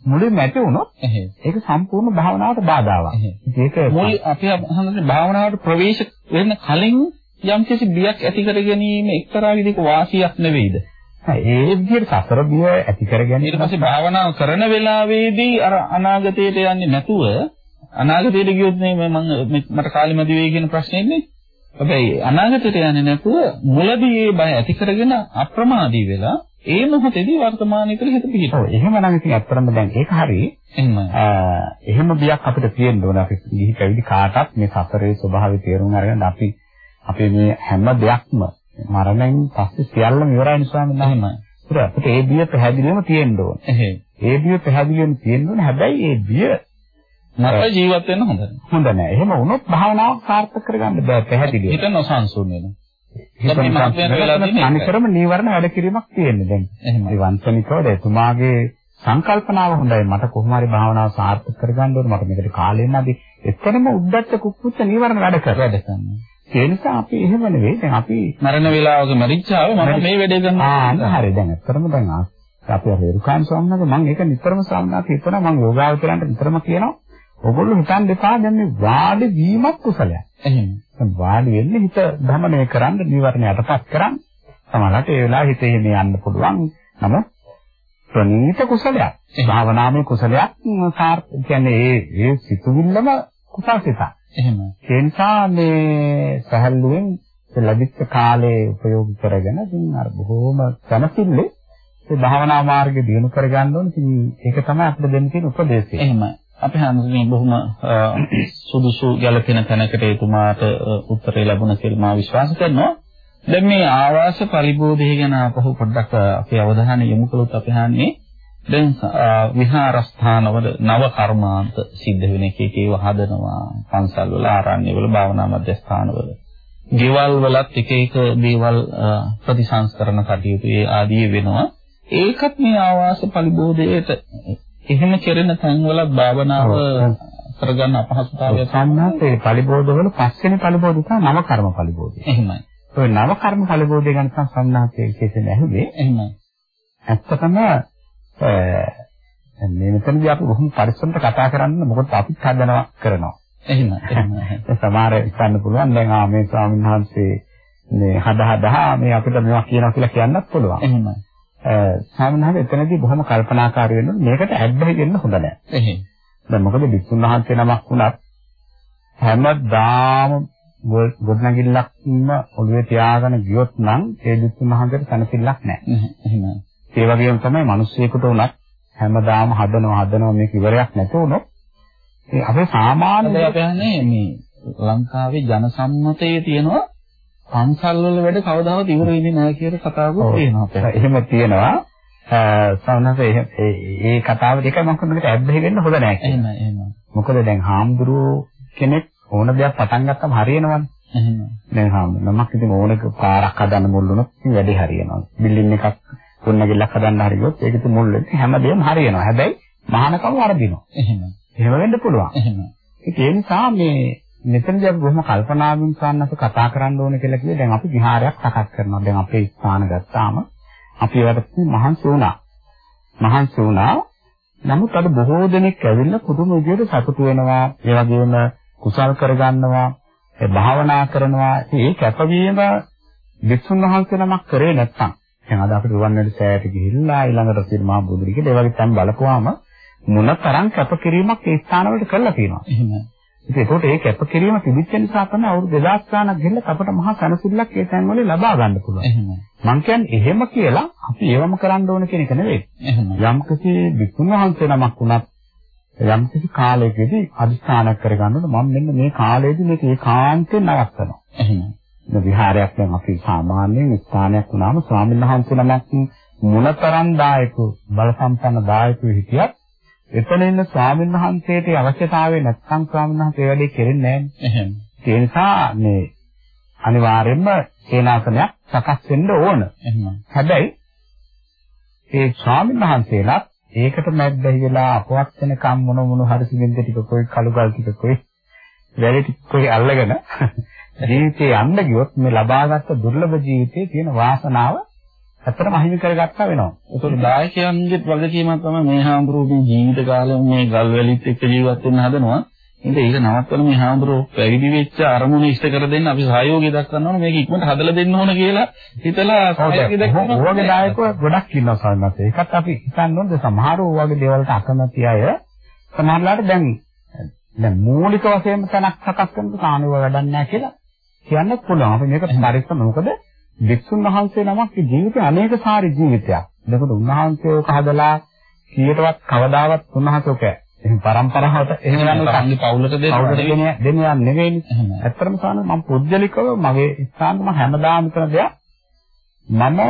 මුලින්ම ඇති වුණොත් ඒක සම්පූර්ණ භාවනාවට බාධාවක්. ඒක මුල් අපි හඳුනන භාවනාවට ප්‍රවේශ වෙන්න කලින් යම්කිසි බියක් ඇති කර ගැනීම එක්තරා විදිහක වාසියක් නෙවෙයිද? ඒ විදිහට සතර බිය ඇති කර ගැනීම ඊට පස්සේ භාවනාව කරන වෙලාවේදී අර අනාගතයට යන්නේ නැතුව අනාගතයට ගියොත් නේ මම මට කාලෙමදි වෙයි කියන ප්‍රශ්නේ ඉන්නේ. හැබැයි අනාගතයට යන්නේ නැතුව මුලදී මේ බය ඇති කරගෙන අප්‍රමාදී වෙලා ඒ මොහොතේදී වර්තමානයේ තුල හිත පිහිටව. එහෙමනම් ඉතින් ඇත්තටම දැන් ඒක හරි. එහෙම. එහෙම බියක් අපිට තියෙන්න ඕන අපි ගිහි පැවිදි කාටත් මේ සතරේ ස්වභාවය තේරුම් අරගෙන අපි අපේ මේ හැම දෙයක්ම මරණයෙන් පස්සේ සියල්ලම ඉවරයි ස්වාමීන් වහන්සේ. ඒක අපිට ඒ බිය පැහැදිලිවම තියෙන්න ඕන. ඒ බිය පැහැදිලිවම තියෙන්න ඕන. හැබැයි ඒ බිය නැත්නම් ජීවත් වෙන්න හොඳ නැහැ. හොඳ නැහැ. එහෙම වුණොත් භාවනාව සාර්ථක කරගන්න බෑ පැහැදිලිව. හිත නොසන්සුන් වෙනවා. අනිතරම නීවරණ වැඩ කිරීමක් තියෙන්නේ දැන්. ඒ වංචනිකවද එතුමාගේ සංකල්පනාව හොඳයි. මට කොහොම හරි භාවනාව සාර්ථක කරගන්න ඕනේ. මට මේකට කාලෙ නැදි. එතරම් උද්දච්ච කුක්කුච්ච නීවරණ වැඩ කර. වැඩ කරනවා. ඒ නිසා අපි එහෙම නෙවෙයි. දැන් අපි මරණ වේලාවක මරිච්චාව මම මේ වැඩේ කරනවා. ආ හරි. දැන් ඇත්තටම දැන් අපි අර රුකාන් ස්වාමීන් වහන්සේ මම ඒක නිතරම වහන්සේ හිතනවා මම යෝගාවචරයන්ට නිතරම කියනවා ඔයගොල්ලෝ හිතන්න එපා දැන් මේ වාඩි වීමක් කුසලයක්. එහෙම. වාඩි වෙන්නේ හිත ධමනය කරන්න, නිවර්ණ යටපත් කරන්න. සමහරවිට ඒ වෙලාවේ හිතේ මේ යන්න පුළුවන්. නමුත් ප්‍රණීත කුසලයක්. භාවනාමය කුසලයක් සාර්ථක කියන්නේ ඒ ඒ සිතුවිල්ලම කුසල්සිත. එහෙම. ඒ නිසා මේ සහල්ලුවෙන් ලැබිච්ච කාලේ උපයෝගී කරගෙන ඉතින් අර බොහෝම සමසිල්ලේ ඒ භාවනා මාර්ගය දිනු කරගන්න ඕනේ. ඉතින් ඒක තමයි අපිට දෙන්න තියෙන උපදේශය. එහෙමයි. අපි හැමෝම බොහොම සුදුසු ගැළපෙන තැනකට එතුමාට උත්තරය ලැබුණ කියලා මා විශ්වාස කරනවා. දැන් මේ ආවාස පරිබෝධය ගැන අපහු පොඩ්ඩක් අපේ අවධානය යොමු කළොත් අපි හන්නේ දැන් විහාරස්ථානවල නව කර්මාන්ත සිද්ධ වෙන එක එක ඒවා හදනවා පන්සල් වල ආරණ්‍ය වල භාවනා මධ්‍යස්ථාන වල. ගෙවල් වලත් එක එක දේවල් ප්‍රතිසංස්කරණ කටයුතු ඒ ආදී වෙනවා. ඒකත් මේ ආවාස පරිබෝධයට එහෙම කෙරෙන තැන්වලත් භාවනාව කරගන්න අපහසුතාවය සම්මාසයේ පරිබෝධවල පස්වෙනි පරිබෝධය තමයි නව කර්ම පරිබෝධය. එහෙමයි. ඔය නව කර්ම පරිබෝධය ගැන තමයි සම්මාසයේ විශේෂයෙන් ඇහුවේ. එහෙමයි. ඇත්තටම මේ මෙතනදී අපි බොහොම පරිස්සමට කතා කරන්න මොකද අපිත් හදනවා කරනවා. එහෙම එහෙම. සමහර ඉස්සන්න පුළුවන් දැන් ආ මේ ස්වාමීන් වහන්සේ මේ හදා හදා මේ අපිට මේවා කියනවා කියලා කියන්නත් පුළුවන්. එහෙමයි. ස්වාමීන් වහන්සේ එතනදී බොහොම කල්පනාකාරී වෙන්න මේකට ඇබ්බැහි වෙන්න හොඳ නැහැ. එහෙම. දැන් මොකද විසුණු වහන්සේ නමක් වුණත් හැමදාම ගොඩනැගිල්ලක්ම ඔළුවේ තියාගෙන ගියොත් නම් ඒ විසුණු වහන්සේට තනසිල්ලක් නැහැ. එහෙම. ඒ වගේම තමයි මිනිස්සෙකුට උනත් හැමදාම හදනවා හදනවා මේක ඉවරයක් නැතුව උනොත් ඒ අපේ සාමාන්‍ය අපි මේ ලංකාවේ ජනසම්මතයේ තියෙනවා පන්සල් වල වැඩ කවදාවත් ඉවර වෙන්නේ නැහැ කියන කතාවකුත් තියෙනවා. එහෙම තියෙනවා. සවනස ඒ කතාවට එකයි මම කියන්නේකට ඇබ්බැහි වෙන්න හොඳ නැහැ කියලා. එහෙම එහෙම. මොකද දැන් හාමුදුරුවෝ කෙනෙක් ඕන දෙයක් පටන් ගත්තම හරියනවනේ. එහෙම. දැන් හාමුදුරුවෝ නමක් ඉතින් ඕනක පාරක් හදන්න මුල් වුණොත් වැඩේ හරියනවා. බිල්ඩින් එකක් කුණගිල්ලක් හදන්න හරියොත් ඒක ඉතින් මුල් වෙන්නේ හැමදේම හරියනවා. හැබැයි මහානකම වරදිනවා. එහෙම. එහෙම වෙන්න පුළුවන්. එහෙම. ඒ නිසා මේ මෙතනදී අපි බොහොම කල්පනාවෙන් සාන්නස කතා කරන්න ඕනේ කියලා කිව්වේ දැන් අපි විහාරයක් සකස් කරනවා. දැන් අපේ ස්ථාන ගත්තාම අපි ඒවට මහන්සි වුණා. මහන්සි වුණා. නමුත් අද බොහෝ දෙනෙක් ඇවිල්ලා පුදුම විදිහට සතුටු වෙනවා. ඒ වගේම කුසල් කරගන්නවා. ඒ භාවනා කරනවා. ඒ කැපවීම විසුණු වහන්සේ නමක් කරේ නැත්තම් දැන් අද අපිට රුවන්වැලි සෑයට ගිහිල්ලා ඊළඟට සිරිමා බුදුරිගේ ඒ වගේ තැන් බලපුවාම මොන තරම් කැපකිරීමක් ඒ ස්ථානවලට කරලා තියෙනවා. එහෙම. ඉතින් ඒකට ඒ කැපකිරීම තිබිච්ච නිසා තමයි අවුරුදු 2000 ගානක් ගිහිල්ලා අපට මහා සනසිල්ලක් ඒ තැන්වල ලබා ගන්න පුළුවන්. එහෙම. මං කියන්නේ එහෙම කියලා අපි ඒවම කරන්න ඕන කියන එක නෙවෙයි. යම්කිසි විසුණු වහන්සේ නමක් වුණත් යම්කිසි කාලයකදී අදිස්ථානයක් කරගන්නකොට මම මෙන්න මේ කාලයේදී මේක ඒකාන්තයෙන් නවත්තනවා. එහෙම. මේ විහාරයක් දැන් අපි සාමාන්‍යයෙන් ස්ථානයක් වුණාම ස්වාමීන් වහන්සේ නමක් මොනතරම් දායක බල සම්පන්න දායකව හිටියත් එතන ඉන්න ස්වාමීන් වහන්සේට අවශ්‍යතාවය නැත්නම් ස්වාමීන් වහන්සේ වැඩේ කෙරෙන්නේ නැහැ. ඒ නිසා මේ අනිවාර්යයෙන්ම සේනාසනයක් සකස් වෙන්න ඕන. හැබැයි ඒ ස්වාමීන් වහන්සේලා ඒකට මැද්දහි වෙලා අපවත් වෙනකම් මොන මොන හරි සිමෙන්ති ටික කොයි කළු ගල් ටික කොයි වැලි ටික කොයි අල්ලගෙන ජීවිතේ යන්න ගියොත් මේ ලබාගත් දුර්ලභ ජීවිතයේ තියෙන වාසනාව ඇත්තටම අහිමි කරගත්තා වෙනවා. ඒතකොට දායකයන්ගේ වගකීමක් තමයි මේ හාමුදුරුවෝ ජීවිත කාලෙම මේ ගල් වැලිත් එක්ක ජීවත් වෙන්න හදනවා. ඉතින් ඒක නවත්තන මේ හාමුදුරුවෝ පැවිදි වෙච්ච අරමුණ ඉෂ්ට කර දෙන්න අපි සහයෝගය දක්වන්න ඕනේ මේක ඉක්මනට හදලා දෙන්න ඕන කියලා හිතලා සහයෝගය දක්වන්න ඕනේ දායකව ගොඩක් ඉන්නවා සමහරවිට. ඒකත් අපි හිතන්න ඕනේ සමහර වගේ දේවල්ට අකමැති අය සමහරලාට දැන් දැන් මූලික වශයෙන්ම තනක් සකස් කරනකොට කාණුව වැඩක් නැහැ කියලා කියන්නත් පුළුවන්. අපි මේක පරිස්සම මොකද වික්ෂුන් වහන්සේ නමක් ජීවිතේ අනේක සාරි ජීවිතයක්. එතකොට උන්වහන්සේ ඔක හදලා කීයටවත් කවදාවත් උන්වහන්සේ ඔක එහෙනම් પરම්පරාවට එහෙම යන සංගි පවුලට දෙන්න නෙවෙයිනේ. ඇත්තටම සාන මම පුද්ගලිකව මගේ ස්ථාන මම හැමදාම කරන දෙයක් මම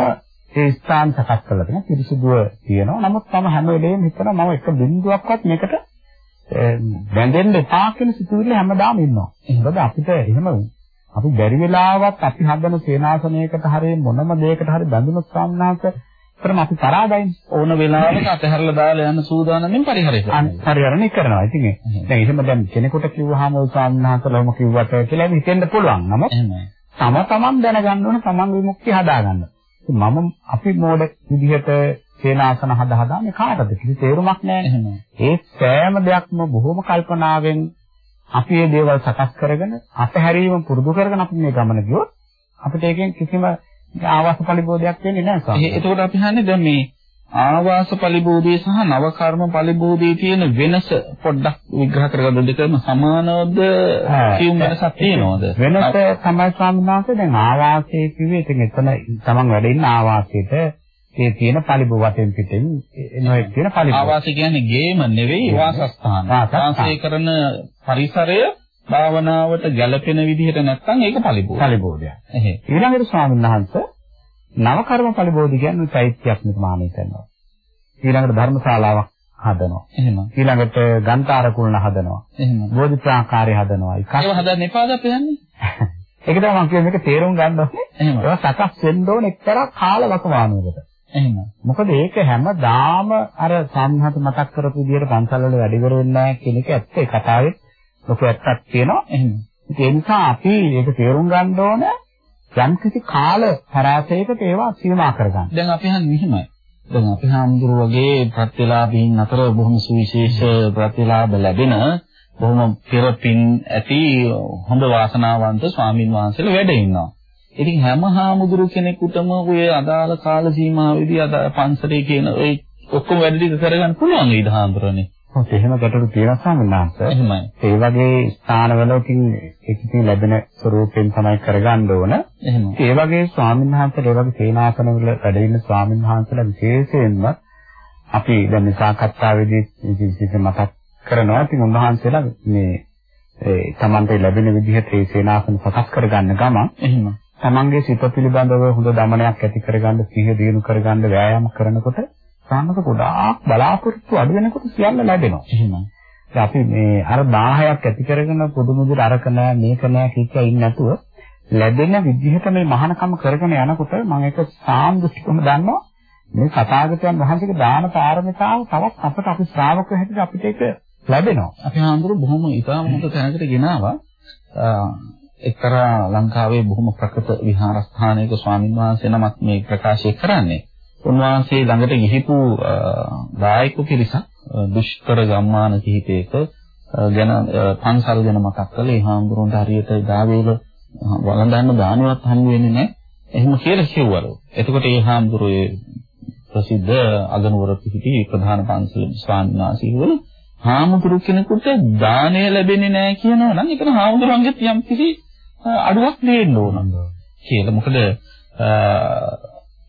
ඒ ස්ථාන සකස් කරලා තියෙනවා පිරිසුදුව තියෙනවා. නමුත් මම හැම වෙලේම හිතනවා මම එක බිඳුවක්වත් මේකට බැඳෙන්න එපා කියන සිතුවිල්ල හැමදාම ඉන්නවා. මොකද අපිට එහෙම අපි බැරි වෙලාවත් අපි හදන සේනාසනයකට හරි මොනම දෙයකට හරි බැඳුනොත් සාමනාත කරම අපි තරහාදයින් ඕන වෙලාවක අතහැරලා දාලා යන සූදානමින් පරිහරණය කරනවා. පරිහරණය කරනවා. ඉතින් දැන් එහෙම දැන් කෙනෙකුට කිව්වහම ඔය සාමනාතලම කිව්වට කියලා හිතෙන්න පුළුවන්. නමුත් තම තමන් දැනගන්න ඕන තමන් විමුක්තිය හදාගන්න. මම අපි මෝඩ විදිහට සේනාසන හදා හදා මේ කාටද කිසි තේරුමක් නැහැ. ඒ සෑම දෙයක්ම බොහොම කල්පනාවෙන් අපි මේ දේවල් සකස් කරගෙන අතහැරීම පුරුදු කරගෙන අපි මේ ගමන ගියොත් අපිට ඒකෙන් කිසිම ආවාස පරිබෝධයක් වෙන්නේ නැහැ සාමාන්‍යයෙන්. ඒකෝට අපි හන්නේ දැන් මේ ආවාස පරිබෝධය සහ නව කර්ම පරිබෝධයේ තියෙන වෙනස පොඩ්ඩක් විග්‍රහ කරගන්න දෙකම සමානවද කියුම් වෙනසක් තියෙනවද? වෙනස තමයි ස්වාමීන් වහන්සේ දැන් ආවාසයේ කිව්වේ ඉතින් එතන තමන් වැඩ ඉන්න ආවාසයට ඒ තියෙන පරිබෝ වටෙන් පිටින් එනවා කියන පරිබෝ. ආවාසය කියන්නේ ගේම නෙවෙයි වාසස්ථාන. වාසය කරන පරිසරය භාවනාවට ගැළපෙන විදිහට නැත්නම් ඒක පරිබෝධ. පරිබෝධය. ඊළඟට ස්වාමීන් වහන්සේ නව කර්ම පරිබෝධ කියන්නේ චෛත්‍යයක් නිර්මාණය කරනවා. ඊළඟට ධර්මශාලාවක් හදනවා. එහෙම. ඊළඟට ගන්තාර කුලන හදනවා. එහෙම. බෝධි ප්‍රාකාරය හදනවා. ඒක හදන්න එපාද අපි යන්නේ? ඒක තමයි මම කියන්නේ මේක තේරුම් ගන්න ඕනේ. ඒවා සකස් වෙන්න ඕනේ එක්තරා කාල වකවානුවකට. එහෙම. මොකද ඒක හැමදාම අර සම්හත මතක් කරපු විදිහට පන්සල් වල වැඩි කර වෙන්නේ නැහැ කියන එක ඇත්ත. ඒ කතාවේ ලොකු ඇත්තක් තියෙනවා. එහෙම. ඒ නිසා අපි ඒක තේරුම් ගන්න ඕන යම් කිසි කාල පරාසයකට ඒවා සීමා කරගන්න. දැන් අපි හන් මෙහිමයි. දැන් අපි හාමුදුරු වගේ ප්‍රත්‍යලාභීන් අතර බොහොම සුවිශේෂ ප්‍රත්‍යලාභ ලැබෙන බොහොම පෙරපින් ඇති හොඳ වාසනාවන්ත ස්වාමින් වහන්සේලා වැඩ ඉන්නවා. ඉතින් හැම හාමුදුරු කෙනෙකුටම ඔය අදාළ කාල සීමාවෙදී අද පන්සලේ කියන ඔය ඔක්කොම වැඩ ටික කරගන්න පුළුවන් නේද හාමුදුරනේ? ඔව් එහෙම ගැටලු තියෙනවා සම්මානස. එහෙමයි. ඒ වගේ ස්ථානවලකින් ඒකකින් ලැබෙන ස්වරූපයෙන් තමයි කරගන්න ඕන. එහෙම. ඒ වගේ ස්වාමීන් වහන්සේලා ඒ වගේ සේනාසනවල වැඩ ඉන්න ස්වාමීන් වහන්සේලා විශේෂයෙන්ම අපි දැන් මේ සාකච්ඡාවේදී විශේෂ මතක් කරනවා. ඉතින් උන්වහන්සේලා මේ ඒ Tamante ලැබෙන විදිහට ඒ සේනාසන සකස් කරගන්න ගමන් එහෙම. තමන්ගේ සිත පිළිබඳව හොඳ දමනයක් ඇති කරගන්න සිහිය දිනු කරගන්න වෑයම් කරනකොට සාන්නක ගොඩාක් බලාපොරොත්තු අඩු වෙනකොට සියල්ල ලැබෙනවා. එහෙමයි. ඉතින් අපි මේ අර 1000ක් ඇති කරගෙන පොදු මුදුර අරක නෑ මේක නෑ කිච්චා ඉන්නේ නැතුව ලැබෙන විදිහට මේ මහානකම කරගෙන යනකොට මම ඒක සාන්දෘෂ්ටිකම දන්නවා මේ සතාගතයන් වහන්සේගේ දාන පාරමිතාව තවත් අපට අපි ශ්‍රාවක හැටියට අපිට ඒක ලැබෙනවා. අපි හාමුදුරු බොහොම ඉතාම හොඳ තැනකට ගෙනාවා. එක්තරා ලංකාවේ බොහොම ප්‍රකට විහාරස්ථානයක ස්වාමීන් වහන්සේ නමක් මේ ප්‍රකාශය කරන්නේ. උන්වහන්සේ ළඟට ගිහිපු දායක පිරිසක් දුෂ්කර ගම්මාන කිහිපයක ගැන පන්සල් ගැන මතක් කළේ හාමුදුරුවන්ට හරියට දාවේල වළඳන්න දානවත් හම්බ වෙන්නේ නැහැ. එහෙම කියලා කිව්වලු. එතකොට ඒ හාමුදුරුවෝ ප්‍රසිද්ධ අගනුවර පිහිටි ප්‍රධාන පන්සල ස්වාමීන් වහන්සේ කිව්වලු හාමුදුරු කෙනෙකුට දාණය ලැබෙන්නේ නැහැ කියනවා නම් එතන හාමුදුරන්ගෙත් යම් කිසි අඩුවක් දෙන්න ඕන කියලා. මොකද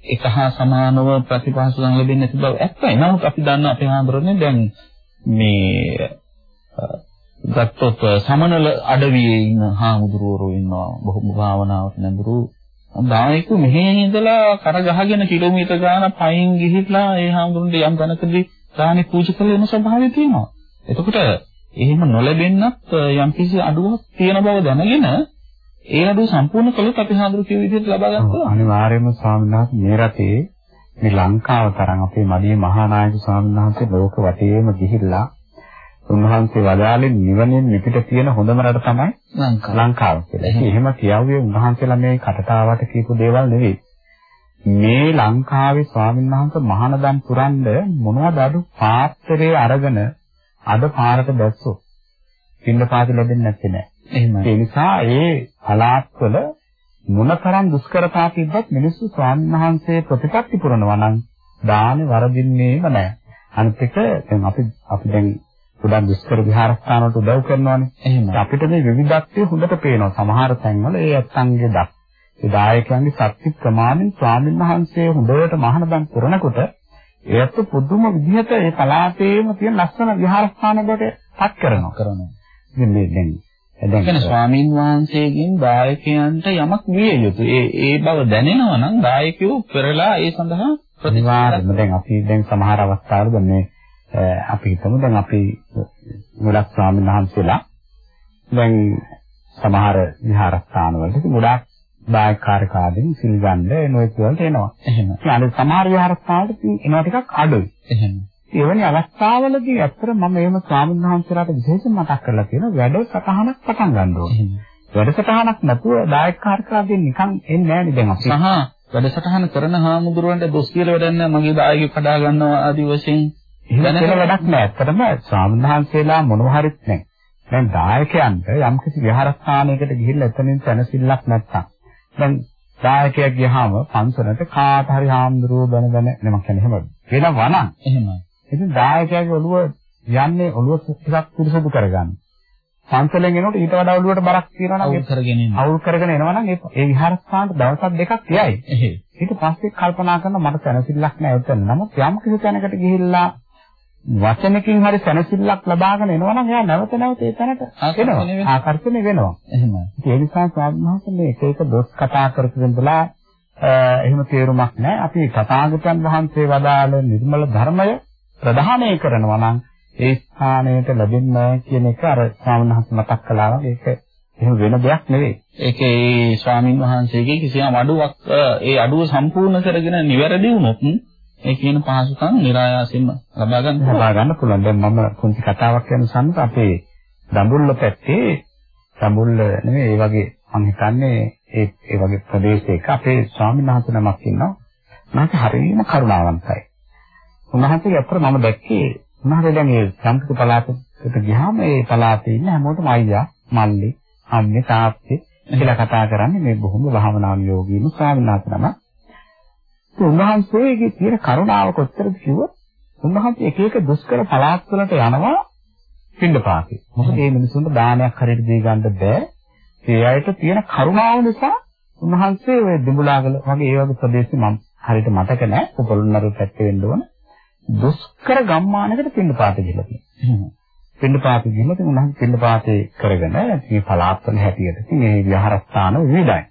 එක හා සමානව ප්‍රතිපහසුකම් ලැබෙන්නේ නැති බව ඇත්තයි. නමුත් අපි දන්නවා අපේ හාමුදුරනේ දැන් මේ ගත්තොත් සමනල අඩවියේ ඉන්න හාමුදුරුවෝ ඉන්නවා බොහොම භාවනාවට නැඹුරු දායක මෙහි ඉඳලා කර ගහගෙන කිලෝමීටර් ගාන පයින් ගිහිట్లా ඒ හාමුදුරන්ට යම් තැනකදී දානි පූජා කළ වෙන ස්වභාවය තියෙනවා. එතකොට එහෙම නොලැබෙන්නත් යම් කිසි අඩුවක් තියෙන බව දැනගෙන ඒ අඩුව සම්පූර්ණ කළොත් අපි හඳුරු කිය විදිහට ලබා ගන්න පුළුවන්. අනිවාර්යයෙන්ම ස්වාමීන් වහන්සේ මේ රටේ මේ ලංකාව තරම් අපේ මඩියේ මහානායක ස්වාමීන් වහන්සේ ලෝක වටේම ගිහිල්ලා උන්වහන්සේ වදාළේ නිවනෙන් පිට තියෙන හොඳම රට තමයි ලංකාව. ලංකාව කියලා. ඉතින් එහෙම කියාවේ උන්වහන්සේලා මේ කටතාවට කියපු දේවල් නෙවෙයි. මේ ලංකාවේ ස්වාමීන් මහානදම් පුරන්න මොනවද අඩු පාත්‍රයේ අරගෙන අද පාරට දැස්සොත් පින්න පාති ලැබෙන්නේ නැත්තේ නෑ. එහෙමයි. ඒ නිසා ඒ පළාත්වල මොනතරම් දුෂ්කරතා තිබ්බත් මිනිස්සු ස්වාමීන් වහන්සේ ප්‍රතිපත්ති පුරනවා නම් දානේ වරදින්නේම නැහැ. අනිත් එක දැන් අපි අපි දැන් ගොඩක් දුෂ්කර විහාරස්ථානවලට උදව් කරනවානේ. එහෙමයි. අපිට මේ විවිධත්වය හොඳට පේනවා. සමහර තැන්වල ඒ ඇත්තන්ගේ දක්. ඒ දායකයන්ගේ ශක්ති ප්‍රමාණයෙන් ස්වාමීන් වහන්සේ හොඳට මහානදම් කරනකොට ඒත් පුදුම විදිහට ඒ පළාතේම තියෙන ලස්සන විහාරස්ථානවලට පත් කරනවා. කරනවා. ඉතින් මේ දැන් ඒ කියන්නේ ස්වාමින් වහන්සේගෙන් දායකයන්ට යමක් විය යුතුයි. ඒ ඒ බව දැනෙනවා නම් දායකයෝ පෙරලා ඒ සඳහා අනිවාර්යයෙන්ම දැන් අපි දැන් සමහර අවස්ථාවල දැන් මේ අපි හිතමු දැන් අපි ගොඩක් ස්වාමීන් වහන්සේලා දැන් සමහර විහාරස්ථානවලට ගොඩක් දායක කාර්යකාරීන් සිල් ගන්න නොයෙක් වලට එනවා. එහෙම. ඉතින් අර සමහර විහාරස්ථානවලට එනවා ටිකක් අඩුයි. එහෙම. එවැනි අවස්ථාවලදී ඇත්තට මම එහෙම ස්වාමීන් වහන්සේලාට විශේෂයෙන් මතක් කරලා තියෙනවා වැඩසටහනක් පටන් ගන්න ඕනේ. වැඩසටහනක් නැතුව දායක කාර්යකාරීන් නිකන් එන්නේ නැහැ නේ දැන් අපි. සහ වැඩසටහන කරන හාමුදුරුවන්ට දොස් කියලා වැඩක් නැහැ. මගේ දායකයෙක් කඩා ගන්නවා ආදී වශයෙන් එහෙම කියලා වැඩක් නෑ. ඇත්තටම වහන්සේලා මොනවා හරිත් නැහැ. දැන් දායකයන්ට යම්කිසි විහාරස්ථානයකට ගිහිල්ලා එතනින් සැනසෙල්ලක් නැත්තම් දැන් දායකයෙක් ගියාම පන්සලට කාට හරි හාමුදුරුවෝ බැන බැන නම කියන්නේ එහෙම වෙනවා නම් එහෙමයි. ඉතින් දායකයාගේ ඔළුව යන්නේ ඔළුව ටිකක් පිරිසුදු කරගන්න. පන්සලෙන් එනකොට ඊට වඩා ඔළුවට බරක් තියෙනවා නම් අවුල් කරගෙන ඉන්න. අවුල් කරගෙන එනවා නම් ඒ ඒ විහාරස්ථානට දවසක් දෙකක් යයි. ඊට පස්සේ කල්පනා කරන මට සැනසෙල්ලක් නැහැ එතන. නමුත් යම් කිසි තැනකට ගිහිල්ලා වචනකින් හරි සැනසෙල්ලක් ලබාගෙන එනවා නම් එයා නැවත නැවත ඒ තැනට එනවා. ආකර්ෂණය වෙනවා. එහෙමයි. ඒ නිසා ස්වාමීන් මේ එක එක දොස් කතා කරගෙන ඉඳලා එහෙම තේරුමක් නැහැ. අපි තථාගතයන් වහන්සේ වදාළ නිර්මල ධර්මය ප්‍රධානය කරනවා නම් ඒ ස්ථානයට ලැබෙන්නේ කියන එක අර ස්වාමීන් වහන්සේ මතක් කළා වගේ ඒක එහෙම වෙන දෙයක් නෙවෙයි. ඒකේ ඒ ස්වාමින් වහන්සේගේ කිසියම් අඩුවක් ඒ අඩුව සම්පූර්ණ කරගෙන නිවැරදි වුණොත් ඒ කියන පහසුකම් નિરાයාසින්ම ලබා ගන්න ලබා ගන්න පුළුවන්. දැන් මම පුංචි කතාවක් කියන සම්පත අපේ දඹුල්ල පැත්තේ දඹුල්ල නෙවෙයි ඒ වගේ මම හිතන්නේ ඒ ඒ වගේ ප්‍රදේශයක අපේ ස්වාමීන් වහන්සේ නමක් ඉන්නවා. උන්වහන්සේ හරියම කරුණාවන්තයි. උන්වහන්සේ අතර මම දැක්කේ උන්වහන්සේ දැන් මේ සම්පූර්ණ පළාතට ගියාම ඒ පළාතේ ඉන්න හැමෝටම අයියා, මල්ලි, අම්මේ, තාත්තේ කියලා කතා කරන්නේ මේ බොහොම භාවනාන් යෝගීනු ස්වාමීන් වහන්සේ නමක්. උන්වහන්සේගේ තියෙන කරුණාව කොච්චරද කිව්වොත් උන්වහන්සේ එක එක දුෂ්කර පළාත් වලට යනවා පින්නපාතේ. මොකද මේ මිනිසුන්ට දානයක් හරියට දී ගන්න බෑ. ඒ අයට තියෙන කරුණාව නිසා උන්වහන්සේ ওই දිඹුලාගල වගේ ඒ වගේ ප්‍රදේශෙ මම හරියට මතක නැහැ. පොළොන්නරු පැත්තේ වෙන්න ඕන. දුෂ්කර ගම්මානකට පින්නපාතේ ගිහලා තියෙනවා. පින්නපාතේ ගිහලා ඉතින් උන්වහන්සේ පින්නපාතේ කරගෙන මේ පළාත් වල හැටියට මේ විහාරස්ථාන විවිධයි.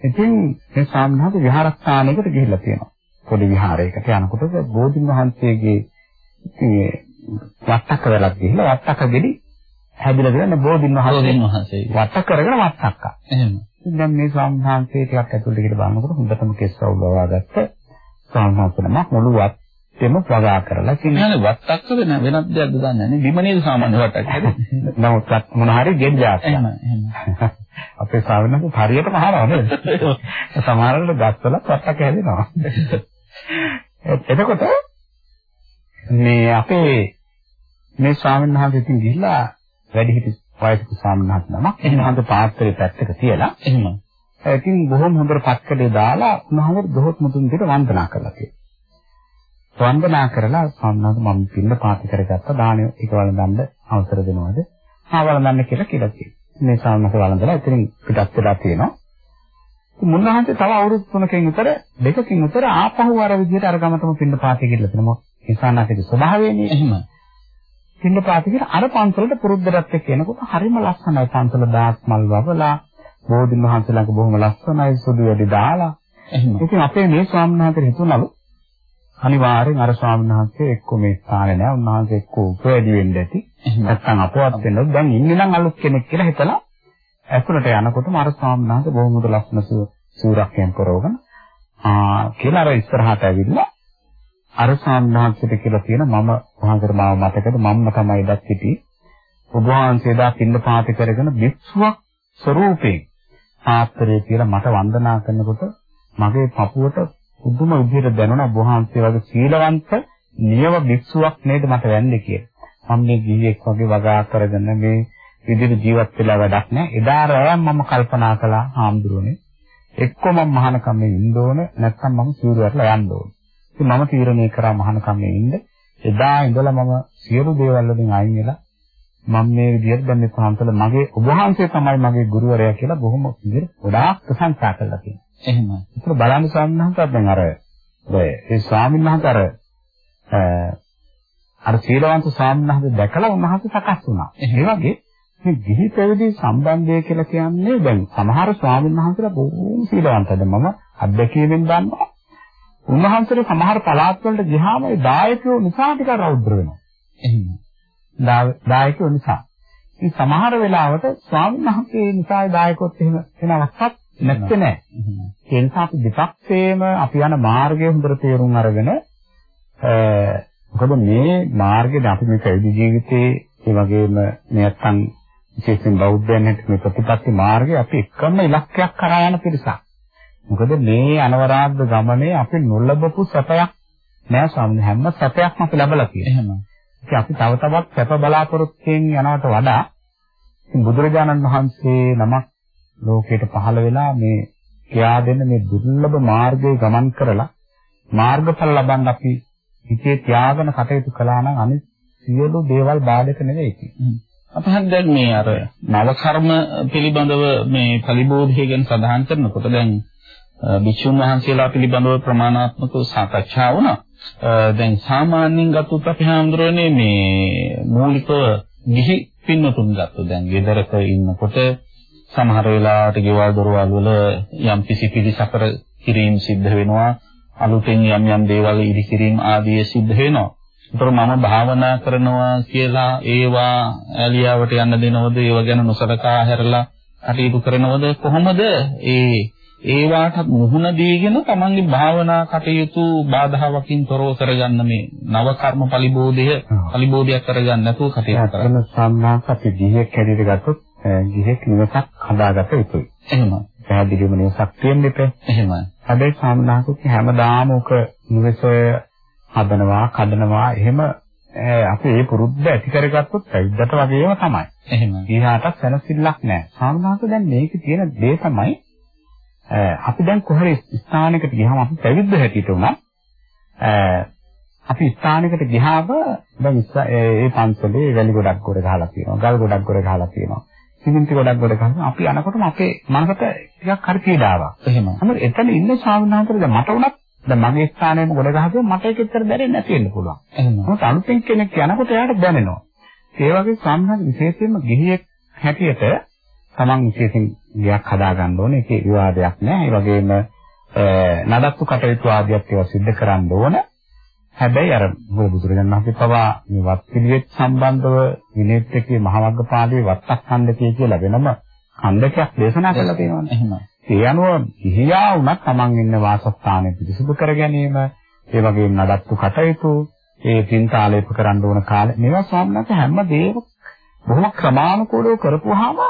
ඉතින් මේ සාමනාත විහාරස්ථානයකට ගිහිල්ලා තියෙනවා. පොඩි විහාරයකට යනකොට බෝධින් වහන්සේගේ ඉතින් වට්ටක්ක වෙලක් ගිහිල්ලා වට්ටක්ක ගෙඩි හැදිලා දෙන බෝධින් වහන්සේ වට්ටක් කරගෙන වට්ටක්ක. එහෙම. දැන් මේ සාමනාන්තේ ටිකක් ඇතුළට ගිහලා බලනකොට හොඳටම කෙස්සව ලවාගත්ත සාමනාන්තනම මුළු වත්තෙම වගා කරලා කියන්නේ වට්ටක්ක වෙන වෙනත් දෙයක්ද දන්නේ නැහැ. බිම නේද සාමාන්‍ය වට්ටක්ක හැදෙන්නේ. නමුත් මොන හරි ගෙඩියක්. එහෙම එහෙම. අපේ ශ්‍රාවණක හරියටම අහනවා නේද? සමහරවිට ගස්වල පට්ටක හැදෙනවා. එතකොට මේ අපේ මේ ස්වාමීන් වහන්සේ ඉතින් ගිහිල්ලා වැඩිහිටි වයසක ස්වාමීන් වහන්සේ නමක් එහෙනම් පාත්‍රයේ පැත්තක තියලා එහෙම. ඉතින් බොහොම හොඳට පත්කඩේ දාලා උන්වහන්සේ දොහොත් මුතුන් දෙට වන්දනා කළා කියලා. වන්දනා කරලා වහන්සේ මම පින්න පාති කරගත්ත දාණය එක වළඳන්න අවසර දෙනවද? ආ වළඳන්න කියලා කියලා කියනවා. මේ සාමක වළඳලා එතනින් පිටත් වෙලා තියෙනවා. මුන්නහන්සේ තව අවුරුදු 3කින් විතර දෙකකින් විතර ආපහු අර විදිහට අර ගමතම පින්න පාති කියලා තියෙනවා. ඉන්සානාගේ ස්වභාවයනේ. එහෙම. පින්න පාති කියලා අර පන්සලට පුරුද්දටත් එක්ක එනකොට හරිම ලස්සනයි පන්සල දාස් මල් වවලා බෝධින් වහන්සේ ළඟ බොහොම ලස්සනයි සුදු වැඩි දාලා. එහෙම. ඉතින් අපේ මේ ස්වාමීන් වහන්සේ හිතුණලු අනිවාර්යෙන් අර ස්වාමීන් වහන්සේ එක්ක මේ ස්ථානේ නෑ. උන්වහන්සේ එක්ක උපවැදි වෙන්න ඇති. නැත්තම් අපවත් වෙන්න දැන් ඉන්නේ නම් අලුත් කෙනෙක් කියලා හිතලා ඇතුළට යනකොටම අර ස්වාමීන් වහන්සේ බොහොම මුද ලස්සන සූරක්යෙන් පරවගෙන ආ කියලා අර ඉස්සරහට ඇවිල්ලා අර ස්වාමීන් වහන්සේට කියලා කියන මම වහන්සේට මාව මතකද? මම තමයි ඉදත් සිටි ඔබ වහන්සේ දා පින්න පාති කරගෙන විශ්වක් ස්වરૂපේ ආත්‍රය කියලා මට වන්දනා කරනකොට මගේ පපුවට පුදුම විදිහට දැනුණා ඔබ වහන්සේ වගේ සීලවන්ත නියම භික්ෂුවක් නේද මට වෙන්නේ කියලා. මම මේ ගිහියෙක් වගේ වගා කරගෙන මේ විදිහට ජීවත් වෙලා වැඩක් නැහැ. එදා රැයම් මම කල්පනා කළා හාමුදුරනේ එක්ක මම මහානකමේ ඉන්න ඕන නැත්නම් මම සිවුරු වලට යන්න ඕන. ඉතින් මම තීරණය කරා මහානකමේ ඉන්න. එදා ඉඳලා මම සියලු දේවල් වලින් අයින් වෙලා මම මේ විදිහට දැන් මේ පහන්සල මගේ ඔබ වහන්සේ තමයි මගේ ගුරුවරයා කියලා බොහොම විදිහට ගොඩාක් ප්‍රශංසා කළා කියනවා. එහෙම. ඒක බලන්න වහන්සේත් දැන් අර ඒ ස්වාමීන් වහන්සේ අර අර සීලවන්ත සාමණේරහද දැකලා උන්වහන්සේ සකස් වුණා. ඒ වගේ මේ ගිහි පැවිදි සම්බන්ධය කියලා කියන්නේ දැන් සමහර ස්වාමීන් වහන්සේලා බොහෝම සීලවන්තද මම අත්දැකීමෙන් දන්නවා. උන්වහන්සේලා සමහර පළාත් වලට ගියාම ඒ දායකයෝ නිසා ටිකක් රෞද්‍ර වෙනවා. එහෙම. දායකයෝ නිසා. ඉතින් සමහර වෙලාවට ස්වාමීන් වහන්සේ නිසා දායකොත් එහෙම වෙන අවස්ථාවක් නැත්තේ නෑ. ඒ නිසා අපි දෙපක්ෂේම අපි යන මාර්ගය හොඳට තේරුම් අරගෙන මොකද මේ මාර්ගයේ අපි මේ පැවිදි ජීවිතේ ඒ වගේම නැත්තම් විශේෂයෙන් බෞද්ධයන් හැට මේ ප්‍රතිපත්ති මාර්ගය අපි එකම ඉලක්කයක් කරා යන පිරිසක්. මොකද මේ අනවරාග්ද ගමනේ අපි නොලබපු සැපයක් නෑ ස්වාමීන් හැම සැපයක්ම අපි ලබලා තියෙනවා. එහෙම. ඉතින් අපි තව තවත් සැප බලාපොරොත්තුෙන් යනවට වඩා බුදුරජාණන් වහන්සේ නමක් ලෝකයට පහළ වෙලා මේ කියා දෙන්න මේ දුර්ලභ මාර්ගයේ ගමන් කරලා මාර්ගඵල ලබන්න අපි හිතේ තියාගෙන කටයුතු කළා නම් අනිත් සියලු දේවල් බාධක නෙවෙයි කියන්නේ. අපහන් දැන් මේ අර නව කර්ම පිළිබඳව මේ පරිබෝධය ගැන සඳහන් කරනකොට දැන් භික්ෂුන් වහන්සේලා පිළිබඳව ප්‍රමාණාත්මකව සාකච්ඡා වුණා. දැන් සාමාන්‍යයෙන් ගත්තොත් අපි හඳුරන්නේ මේ මූලිකව ගිහි පින්නතුන් ගත්තොත් දැන් ගෙදරක ඉන්නකොට සමහර වෙලාවට ගෙවල් දොරවල් වල යම් කිසි පිළිසකර කිරීම සිද්ධ වෙනවා. අලුතෙන් යම් යම් දේවල් ඉදි කිරීම ආදී සිද්ධ වෙනවා. ඒතර මම භාවනා කරනවා කියලා ඒවා ඇලියාවට යන්න දෙනවද? ඒව ගැන නොසලකා හැරලා කටයුතු කරනවද? කොහොමද ඒ ඒවාට මුහුණ දීගෙන තමන්ගේ භාවනා කටයුතු බාධාවකින් තොරව කරගන්න මේ නව කර්ම පරිබෝධය පරිබෝධයක් කරගන්න නැතුව කටයුතු කරන්න. සම්මාස අපි ගිහියෙක් හැටියට ගත්තොත් ගිහියෙක් නිවසක් හදාගත යුතුයි. එහෙම. පැහැදිලිවම නිවසක් තියෙන්න එපා. එහෙම. හැබැයි සම්මාසුත් හැමදාම උක නිවස හදනවා, කඩනවා එහෙම අපි ඒ පුරුද්ද ඇති කරගත්තොත් පැවිද්දට වගේම තමයි. එහෙම. ඊහාටත් සැනසෙල්ලක් නැහැ. සාමාන්‍යයෙන් දැන් මේකේ තියෙන දේ තමයි අපි දැන් කොහරි ස්ථානයකට ගියාම අපි පැවිද්ද හැටියට උනා අපි ස්ථානයකට ගියාම දැන් ඒ පන්සලේ වැලි ගොඩක් ගොඩ ගහලා තියෙනවා ගල් ගොඩක් ගොඩ ගහලා තියෙනවා සිමෙන්ති ගොඩක් ගොඩ ගහලා අපි යනකොටම අපේ මනසට ටිකක් හරි පීඩාවක්. එහෙම අන්න එතන ඉන්න ශාවනාන්තර දැන් මට උනත් දැන් මගේ ස්ථානයේම ගොඩ ගහද්දී මට ඒක ඇත්තට දැනෙන්නේ නැති වෙන්න පුළුවන්. එහෙම මොකද අලුතෙන් කෙනෙක් යනකොට එයාට දැනෙනවා. ඒ වගේ සම්හස් විශේෂයෙන්ම ගිහියෙක් හැටියට Taman විශේෂයෙන් ගයක් හදා ගන්න ඕනේ. ඒකේ විවාදයක් නැහැ. ඒ වගේම නඩත්තු කටයුතු ආදියක් ඒවා සිද්ධ කරන්න ඕන. හැබැයි අර බුදුරජාණන් වහන්සේ පවා මේ වත් පිළිවෙත් සම්බන්ධව විනේත්කේ මහවග්ගපාදයේ වත්තක්ඛණ්ඩකය කියලා වෙනම ඛණ්ඩකයක් දේශනා කරලා තියෙනවානේ. එහෙම. ඒ අනුව ගිහියා වුණත් Taman ඉන්න වාසස්ථානය පිරිසිදු කර ගැනීම, ඒ වගේම නඩත්තු කටයුතු, ඒ තින්තාලේප කරන්න ඕන කාලේ මේවා ස්වාමීන් වහන්සේ හැම දෙයක්ම බොහොම ක්‍රමානුකූලව කරපුවාම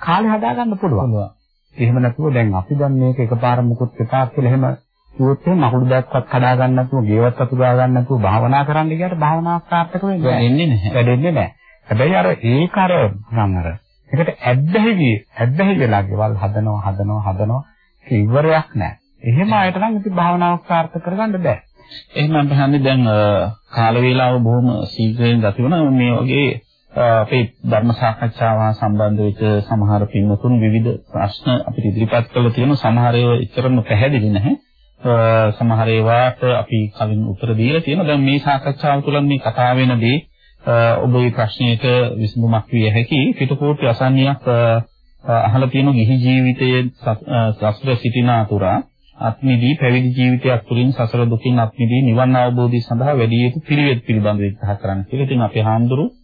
කාලේ හදාගන්න පුළුවන්. එහෙම නැතුව දැන් අපි දැන් මේක එකපාර මුකුත් එපා කියලා එහෙම කිව්වොත් එහෙම අකුඩු දැක්වත් කඩා ගන්න නැතුව, ගේවත් අතු ගා ගන්න නැතුව භාවනා කරන්න ගියාට භාවනා සාර්ථක වෙන්නේ නැහැ. වැඩෙන්නේ නැහැ. හැබැයි අර ඒක අර නම් අර ඒකට ඇබ්බැහි ඇබ්බැහි වෙලා ගෙවල් හදනවා හදනවා හදනවා ඉවරයක් නැහැ. එහෙම ආයත නම් ඉතින් භාවනාවක් සාර්ථක කරගන්න බෑ. එහෙනම් අපි දැන් කාල වේලාව බොහොම ශීඝ්‍රයෙන් ගත වෙනවා මේ වගේ අපේ ධර්ම සාකච්ඡාව සම්බන්ධ වෙච්ච සමහර පින්වතුන් විවිධ ප්‍රශ්න අපිට ඉදිරිපත් කළා තියෙන සමහර ඒවා එතරම් පැහැදිලි නැහැ. සමහර ඒවාට අපි කලින් උත්තර දීලා තියෙනවා. දැන් මේ සාකච්ඡාව තුළ මේ කතා වෙනදී ඔබේ ප්‍රශ්නයට විසඳුමක් විය හැකි පිටකෝටි අසන්නියක් අහලා තියෙන ගිහි ජීවිතයේ සසර සිටින අතුරා අත්මිදී පැවිදි ජීවිතයක් තුළින් සසර දුකින් අත්මිදී නිවන් අවබෝධය සඳහා වැඩි යුතු පිළිවෙත් පිළිබඳව විග්‍රහ කරන්න කියලා. ඉතින් අපි හාමුදුරුවෝ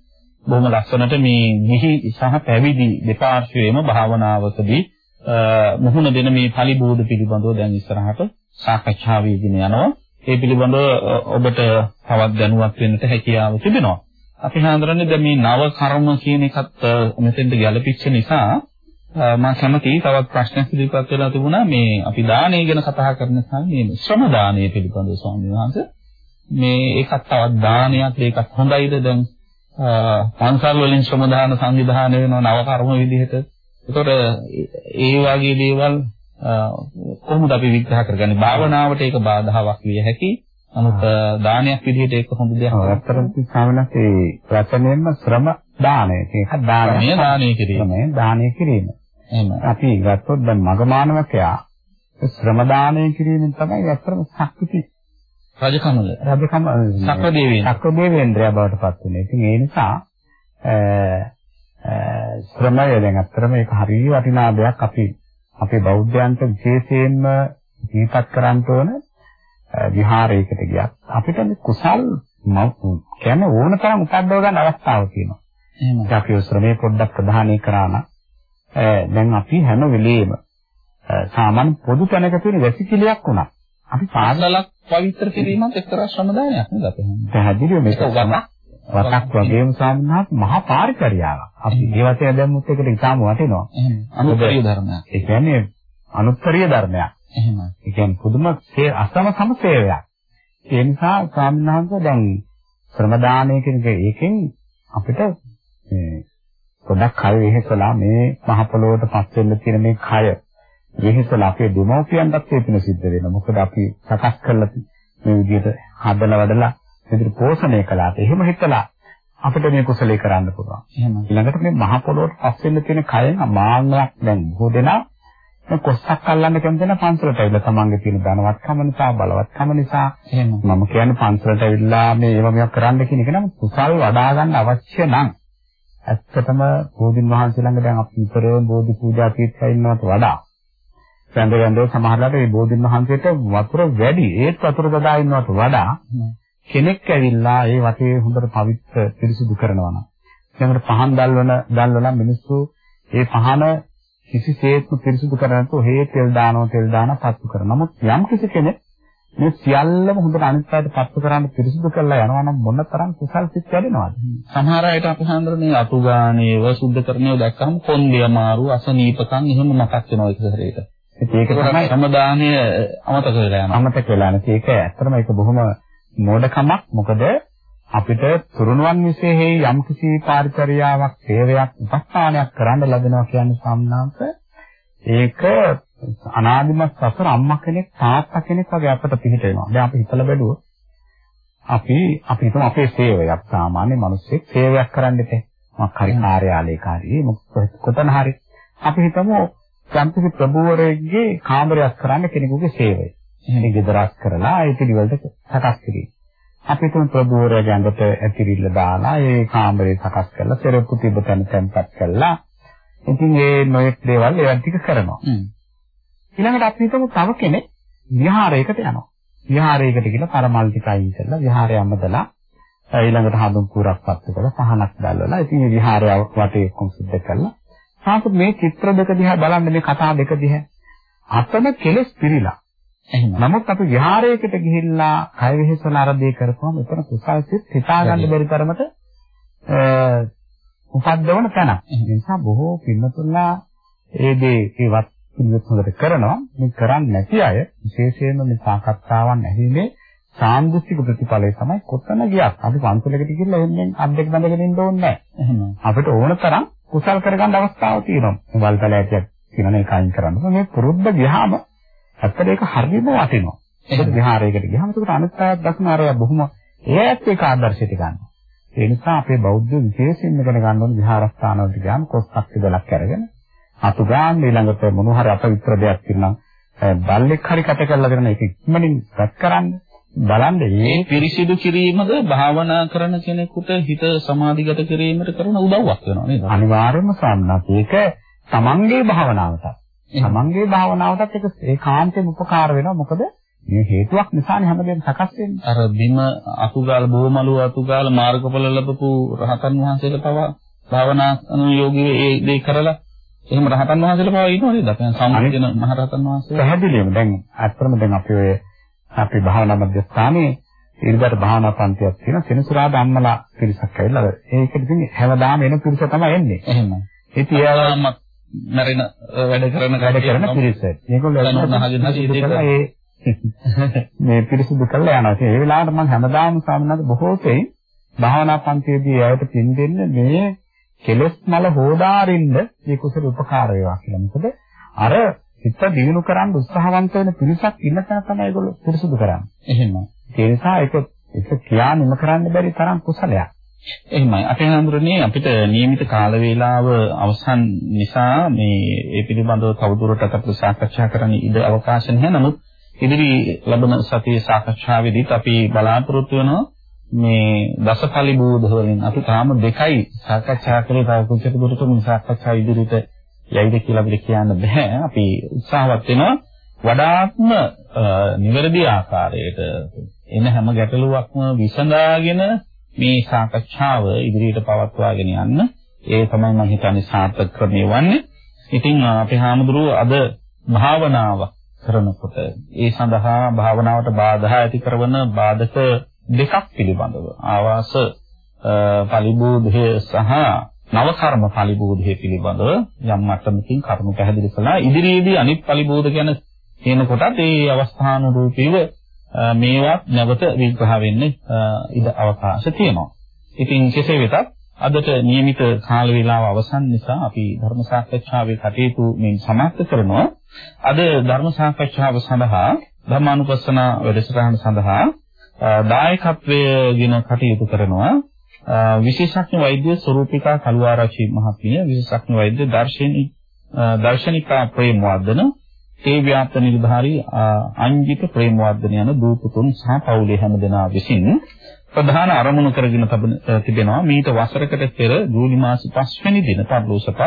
බොහොම ලස්සනට මේ නිහි සහ පැවිදි දෙපාර්ශ්වයේම භාවනාවකදී මුහුණ දෙන මේ පරිබෝධ පිළිබඳව දැන් ඉස්සරහට සාකච්ඡා වීගෙන යනවා. ඒ පිළිබඳව ඔබට තවත් දැනුවත් වෙන්නට හැකියාව තිබෙනවා. අපි හඳුනන්නේ දැන් මේ නව කර්ම කියන එකත් මෙතෙන්ට ගැලපිච්ච නිසා මම කැමතියි තවත් ප්‍රශ්නයක් ඉදිරිපත් වෙලා තිබුණා මේ අපි දානය ගැන කතා කරන නිසා මේ ශ්‍රම දානය පිළිබඳව ස්වාමීන් වහන්සේ මේ ඒකත් තවත් දානයක් ඒකත් හොඳයිද දැන් පන්සල් වලින් ශ්‍රමදාන සංවිධානය වෙනවා නව කර්ම විදිහට. ඒතකොට ඒ වගේ දේවල් කොහොමද අපි විග්‍රහ කරගන්නේ? භාවනාවට ඒක බාධාවක් විය හැකි. නමුත් දානයක් විදිහට ඒක හොඳ දෙයක්. ඔව් අත්‍තරම් සාමනත් ඒ ප්‍රථමයෙන්ම ශ්‍රම දානය. ඒක දානය. දානය කිරීම. දානය කිරීම. එහෙම. අපි ගත්තොත් දැන් මගමානවකයා ශ්‍රම දානය කිරීමෙන් තමයි අත්‍තරම් ශක්ති රජකමල රජකම සක්‍රදේවීන් සක්‍රදේවේන්ද්‍රයා බවට පත් වුණේ. ඉතින් ඒ නිසා ශ්‍රමය දැන් අත්‍තරම ඒක හරිය වටිනා දෙයක් අපි අපේ බෞද්ධයන්ට විශේෂයෙන්ම දීපත් කරන්න ඕන විහාරයකට ගියත් අපිට මේ කුසල් කියන්නේ ඕන තරම් උපද්දව ගන්න අවස්ථාවක් තියෙනවා. එහෙනම් අපි ශ්‍රමයේ පොඩ්ඩක් ප්‍රධානී කරා නම් දැන් අපි හැම වෙලෙම සාමාන්‍ය පොදු තැනක තියෙන වැසිකිළියක් වුණා. අපි පාසලක් පවිත්‍ර කිරීමත් එක්තරා ශ්‍රමදානයක් නේද අපේ හැම. පැහැදිලිව මේක වතක් වගේම සාමනාත් මහා පාරිචර්යාවක්. අපි වශයෙන් දැම්මුත් එකට ඉතාම වටිනවා. අනුත්තරීය ධර්මයක්. ඒ කියන්නේ අනුත්තරීය ධර්මයක්. එහෙම. ඒ කියන්නේ පුදුම අසම සම සේවයක්. ඒ නිසා සාමනාංශ දැන් ශ්‍රමදානය කියන එක ඒකෙන් අපිට මේ පොඩක් කය වෙහෙසලා මේ මහ පොළොවට පස් වෙන්න තියෙන මේ කය වෙහෙසලා අපේ දෙමෝපියන්ටත් ඒ පින සිද්ධ වෙනවා. මොකද අපි සකස් කරලා මේ විදිහට හදලා වඩලා විදිහට පෝෂණය කළාට එහෙම හිතලා අපිට මේ කුසලයේ කරන්න පුළුවන්. එහෙම. ඊළඟට මේ මහ පොළොවට පස් වෙන්න තියෙන කයෙන් මාන්නයක් දැන් බොහෝ දෙනා මේ කොස්සක් අල්ලන්න කැමති නැ පන්සලට ඇවිල්ලා තමන්ගේ තියෙන ධනවත්කම නිසා බලවත්කම නිසා එහෙම මම කියන්නේ පන්සලට ඇවිල්ලා මේ ඒව මේවා කරන්න කියන එක නම් කුසල් වඩා ගන්න අවශ්‍ය නම් ඇත්තටම බෝධින් වහන්සේ ළඟ දැන් අපි ඉතරම බෝධි පූජා තීර්ථය ඉන්නවට වඩා සැඳ වැඳ සමහරවිට මේ බෝධින් වහන්සේට වතුර වැඩි ඒත් වතුර දදා ඉන්නවට වඩා කෙනෙක් ඇවිල්ලා ඒ වටේ හොඳට පවිත්‍ර පිරිසිදු කරනවා නම් ඊළඟට පහන් දැල්වන දැල්වලා මිනිස්සු ඒ පහන කිසිසේත්ම පිරිසිදු කරන්නේ නැතුව හේ තෙල් දානවා තෙල් දානවා පත්තු කරනවා. නමුත් යම් කිසි කෙනෙක් මේ සියල්ලම හොඳට අනිත් පැයට පත්තු කරන්න පිරිසිදු කරලා යනවා නම් මොන තරම් කුසල් සිත් වැඩෙනවද? සමහර අයට අපි හන්දරනේ අතුගානේව සුද්ධ කරනේව දැක්කම කොන්දේ අමාරු අසනීපකම් එහෙම මතක් වෙනවා එක සැරේට. ඒක තමයි සමදානය අමතක වෙලා යනවා. අමතක වෙලා නැති. ඒක ඇත්තටම ඒක බොහොම මෝඩකමක්. මොකද අපිට තුරුණුවන් විශේෂයේ යම්කිසි පාරිචර්යාවක්, සේවයක්, උපස්ථානයක් කරන්න ලැබෙනවා කියන්නේ සම්මානක ඒක අනාදිමත් සසර අම්මා කෙනෙක් තාත්තා කෙනෙක් වගේ අපට පිහිට වෙනවා. දැන් අපි හිතලා බැලුවොත් අපි අපි හිතමු අපේ සේවයක් සාමාන්‍ය මිනිස්සෙක් සේවයක් කරන්න ඉතින් මොකක් හරි කාර්යාලයක හරි කොතන හරි අපි හිතමු යම්කිසි ප්‍රභූවරයෙක්ගේ කාමරයක් කරන්න කෙනෙකුගේ සේවය. එහෙනම් ගෙදරක් කරලා ඒ පිළිවෙලට සකස් කිරීම. අපි තුන් ප්‍රභූවරයාගේ ඇඟට ඇතිරිල්ල දාලා ඒ කාමරේ සකස් කරලා සෙරප්පු තිබ්බ තැන තැන්පත් කරලා ඉතින් ඒ නොයෙක් දේවල් ඒවා ටික කරනවා. ඊළඟට අපි හිතමු තව කෙනෙක් විහාරයකට යනවා. විහාරයකට ගිහලා පරමල් ටික අයින් කරලා විහාරය අමතලා ඊළඟට හඳුන් කුරක් පත්තු කරලා පහනක් දැල්වලා ඉතින් මේ විහාරය වටේ ඔක්කොම සුද්ධ කරලා සාප මේ චිත්‍ර දෙක දිහා බලන්න මේ කතා දෙක දිහා. අතන කෙලස් පිරීලා. එහෙනම් නමුත් අපි විහාරයකට ගිහිල්ලා කය වෙහෙසන ආරම්භය කරපුවම එතන කුසල් සිත් හිතා ගන්න බැරි තරමට උපද්දවන තැනක්. ඒ නිසා බොහෝ පින්නතුල්ලා ඒ දේ ඒවත් හොඳට කරනවා. මේ කරන්නේ නැති අය විශේෂයෙන්ම මේ සාකච්ඡාවන් ඇහිීමේ සාන්දෘෂ්ටික ප්‍රතිඵලය තමයි කොතන ගියත්. අපි පන්සලකට ගිහිල්ලා එන්නේ අද්දෙක් බඳගෙන ඉන්න ඕනේ නැහැ. අපිට ඕන තරම් කුසල් කරගන්න අවස්ථාවක් තියෙනවා. වල්තල ඇටියක් කියන එක අයින් කරන්න. මේ පුරුද්ද ගියාම ඇත්තට ඒක හරියම වටිනවා. ඒක විහාරයකට ගියාම ඒකට අනිත් අයත් දක්න අරය බොහොම ඒත් ඒක ආදර්ශයට ගන්නවා. ඒ නිසා අපේ බෞද්ධ විශේෂයෙන්ම ඉගෙන ගන්න ඕන විහාරස්ථාන වලට ගියාම කොස්සක් ඉදලක් අරගෙන අතු ගන්න ඊළඟට මොන හරි අපවිත්‍ර දෙයක් තියෙනවා බල්ලෙක් හරි කත කරලා දෙන එක ඉක්මනින් රැක් කරන්න බලන්න මේ පිරිසිදු කිරීමද භාවනා කරන කෙනෙකුට හිත සමාධිගත කිරීමට කරන උදව්වක් වෙනවා නේද අනිවාර්යයෙන්ම සම්මත ඒක තමන්ගේ භාවනාවට තමන්ගේ භාවනාවටත් ඒක ඒකාන්තයෙන් උපකාර වෙනවා මොකද මේ හේතුවක් නිසානේ හැමදේම සකස් වෙන්නේ. අර බිම අතුගාල බොමලු අතුගාල මාර්ගඵල ලැබපු රහතන් වහන්සේලා පවා භාවනා අනුයෝගී ඒ දේ කරලා එහෙම රහතන් වහන්සේලා පවා ඉන්නව නේද? අපේ සම්පූර්ණ මහ රහතන් වහන්සේ. පැහැදිලිවම දැන් අත්‍තරම දැන් අපි ඔය අපි භාවනා මධ්‍යස්ථානයේ ඉරිදාට භාවනා පන්තියක් තියෙන සෙනසුරාදා අම්මලා පිරිසක් ඇවිල්ලා ඒකට ඉතින් හැමදාම එන පිරිස තමයි එන්නේ. එහෙම. ඉතින් එයාලා මැරෙන වැඩ කරන වැඩ කරන පිරිස. මේගොල්ලෝ ඒ මේ පිරිසිදු කරලා යනවා. ඒ වෙලාවට මම හැමදාම සාමනාද බොහෝ සෙයින් භාවනා පන්තියේදී ඇයට පින් දෙන්න මේ කෙලස් මල හොදාරින්න මේ කුසල උපකාර වේවා කියලා. මොකද අර හිත දිනු කරන්න උත්සාහවන්ත වෙන පිරිසක් ඉන්න තැන තමයි ඒගොල්ලෝ පිරිසිදු කරන්නේ. එහෙම. ඒ නිසා ඒක ඒක කියා නිම කරන්න බැරි තරම් කුසලයක්. එහෙමයි. අපේ හඳුරන්නේ අපිට නියමිත කාල වේලාව අවසන් නිසා මේ ඒ පිළිබඳව තවදුරටත් අපිට සාකච්ඡා කරන්න ඉඩ අවකාශ නැහැ. නමුත් ඉදිරි ලබන සතියේ සාකච්ඡාවේදීත් අපි බලාපොරොත්තු වෙනවා මේ දසපලි බෝධ වලින් අපි තාම දෙකයි සාකච්ඡා කළේ තව කුචිත දුරට මේ සාකච්ඡා ඉදිරියට යයිද කියලා අපිට කියන්න බෑ. අපි උත්සාහවත් වෙනවා වඩාත්ම නිවැරදි ආකාරයට එන හැම ගැටලුවක්ම විසඳාගෙන මේ සාකච්ඡාව ඉදිරියට පවත්වාගෙන යන්න ඒ තමයි මම හිතන්නේ සාර්ථක ක්‍රමය වන්නේ. ඉතින් අපේ හාමුදුරුවෝ අද භාවනාව කරනකොට ඒ සඳහා භාවනාවට බාධා ඇති කරන බාධක දෙකක් පිළිබඳව ආවාස පරිබෝධය සහ නව කර්ම පරිබෝධය පිළිබඳව යම් මට්ටමකින් කරුණු පැහැදිලි කළා. ඉදිරියේදී අනිත් පරිබෝධ ගැන කියනකොටත් ඒ අවස්ථානුරූපීව මේවත් නැවත විග්‍රහ වෙන්න ඉඩ අවකාශ තියෙනවා. ඉතින් කෙසේ වෙතත් අදට નિયમિત කාල වේලාව අවසන් නිසා අපි ධර්ම සාකච්ඡාවේ කටයුතු මේ සමාප්ත කරනවා. අද ධර්ම සාකච්ඡාව සඳහා ධර්මානුපස්සන වැඩසටහන සඳහා දායකත්වයෙන් කටයුතු කරනවා විශේෂඥ වෛද්‍ය ස්වරූපිකා කළුආරච්චි මහත්මිය විශේෂඥ වෛද්‍ය දර්ශනී දර්ශනිකා ප්‍රේමවර්ධන ඒ ව්‍යාප්ත නිලධාරී අංජිත ප්‍රේමවර්ධන යන දූපතුන් සහ පවුලේ හැමදෙනා විසින් ප්‍රධාන අරමුණු කරගෙන තිබෙනවා මීට වසරකට පෙර ජූලි මාස 5 වෙනි දින පරිලෝසපත්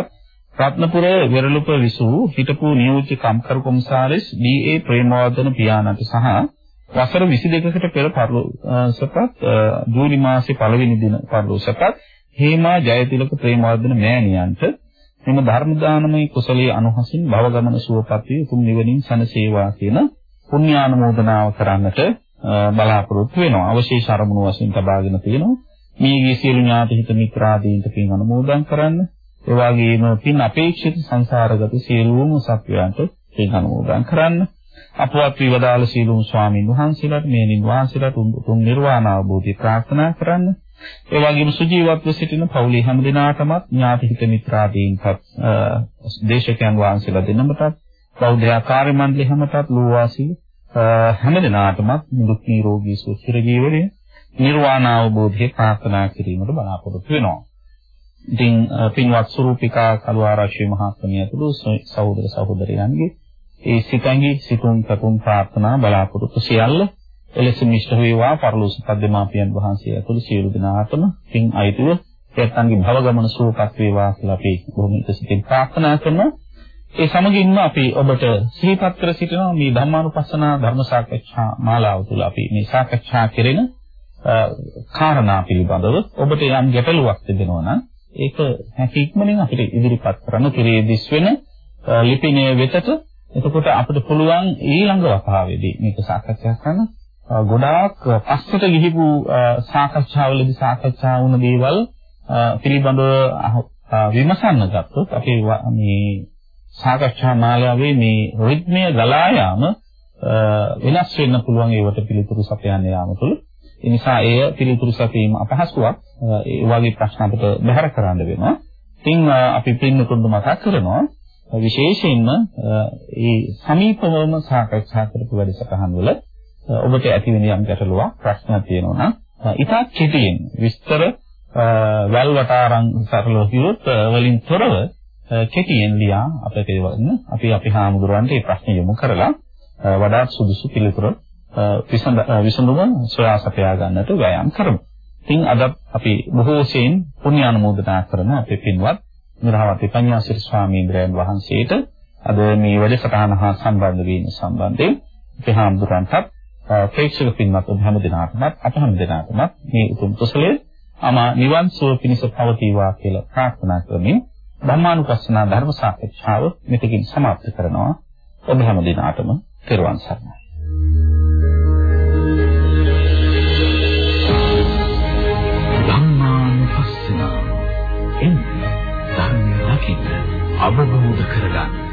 රත්නපුර වෙරළුප විසූ හිටපු නියෝජ්‍ය කම්කරු කොමසාරිස් ඩී.ඒ. ප්‍රේමවර්ධන පියාණන්ට සහ වසර 22කට පෙර පරිලෝසපත් ජූලි මාසයේ පළවෙනි දින පරිලෝසපත් හේමා ජයතිලක ප්‍රේමවර්ධන මෑණියන්ට මෙම ධර්ම දානමය කුසලයේ අනුහසින් භව ගමන සුවපත් වී උතුම් නිවනින් සැනසේවා කියන පුණ්‍යානුමෝදනාව කරන්නට බලාපොරොත්තු වෙනවා. අවශේෂ අරමුණු වශයෙන් තබාගෙන තියෙනවා. මේගේ සියලු ඥාති හිත මිත්‍රාදීන්ට පින් අනුමෝදන් කරන්න. ඒ වගේම පින් අපේක්ෂිත සංසාරගත සියලුම සත්වයන්ට පින් අනුමෝදන් කරන්න. අපවත් විවදාල සීලුම් ස්වාමීන් වහන්සේලාට මේ නිවාසීලාට උතුම් නිර්වාණ අවබෝධය ප්‍රාර්ථනා කරන්න. ඒ වගේම සුජීවත්ව සිටින පවුලේ හැම දිනාටමත් ඥාති හිත මිත්‍රාදීන්ටත් දේශකයන් වහන්සේලා දෙන්නමටත් බෞද්ධ කාර්ය මණ්ඩලය හැමතත් ලෝවාසී හැම දිනාටමත් දුක් නිරෝගී සුව චිර ජීවනයේ නිර්වාණ අවබෝධය ප්‍රාර්ථනා කිරීමට බලාපොරොත්තු වෙනවා. ඉතින් පින්වත් ස්වරූපිකා කලුආරාශී මහත්මිය ඇතුළු සහෝදර සහෝදරයන්ගේ ඒ සිතංගි සිතුම් කතුම් ප්‍රාර්ථනා බලාපොරොත්තු සියල්ල එලෙස මිශ්‍ර වේවා පරලෝස පද්දමාපියන් වහන්සේ ඇතුළු සියලු දෙනාටම පින් අයිතිව එයන්ගේ භව ගමන සුවපත් වේවා කියලා අපි බොහොම ඉතසිතින් ප්‍රාර්ථනා කරනවා. ඒ සමගින්ම අපි ඔබට සිහිපත් කර සිටිනවා මේ ධර්මානුපස්සනා ධර්ම සාකච්ඡා මාලාව තුළ අපි මේ සාකච්ඡා කෙරෙන කාරණා පිළිබඳව ඔබට යම් ගැටලුවක් තිබෙනවා නම් ඒක හැකි ඉක්මනින් අපිට ඉදිරිපත් කරන්න කිරේදිස් වෙන ලිපිණය වෙතට එතකොට අපිට පුළුවන් ඊළඟ වතාවේදී මේක සාකච්ඡා කරන්න ගොඩාක් පස්සට ගිහිපු සාකච්ඡාවලදී සාකච්ඡා වුණ දේවල් පිළිබඳව විමසන්න ගත්තොත් අපි මේ සාකච්ඡා මාලාවේ මේ රිද්මය ගලා යාම වෙනස් වෙන්න පුළුවන් ඒවට පිළිතුරු සපයන්න යාම තුළ. ඒ නිසා එය පිළිතුරු සැපීම අපහසුයක්. ඒ වගේ ප්‍රශ්න අපිට බැහැර කරන්න වෙනවා. ඉතින් අපි පින්නතුන්ව මතක් කරනවා විශේෂයෙන්ම මේ සමීපවම සාකච්ඡා කරපු වැඩසටහන් වල ඔබට ඇති වෙන යම් ගැටලුවක් ප්‍රශ්නයක් තියෙනවා නම් ඉතා කෙටියෙන් විස්තර වැල් වටාරම් සරලව කිව්වොත් වලින් තොරව කෙටියෙන් ලියා අපිට එවන්න අපි අපි හාමුදුරන්ට මේ ප්‍රශ්න යොමු කරලා වඩාත් සුදුසු පිළිතුර විසඳුම සොයා සපයා ගන්නට වෑයම් කරමු. ඉතින් අද අපි බොහෝ සෙයින් පුණ්‍ය අනුමෝදනා කරන අපේ පින්වත් මිරහවත පඤ්ඤාසිරි ස්වාමීන් වහන්සේට අද මේ වැඩසටහන හා සම්බන්ධ වීම සම්බන්ධයෙන් අපේ හාමුදුරන්ටත් ප්‍රේක්ෂක පින්වත් ඔබ හැම දිනාටමත් අප හැම දිනාටමත් මේ උතුම් කුසලයේ අමා නිවන් සුව පිණිස පවතිවා කියලා ප්‍රාර්ථනා කරමින් ධර්මානුපස්සනා ධර්ම සාකච්ඡාව මෙතකින් સમાප්ත කරනවා. ඔබ හැම දිනාටම පෙරවන් සරණයි. ධම්මානුපස්සනා එන්න. අවබෝධ කරගන්න.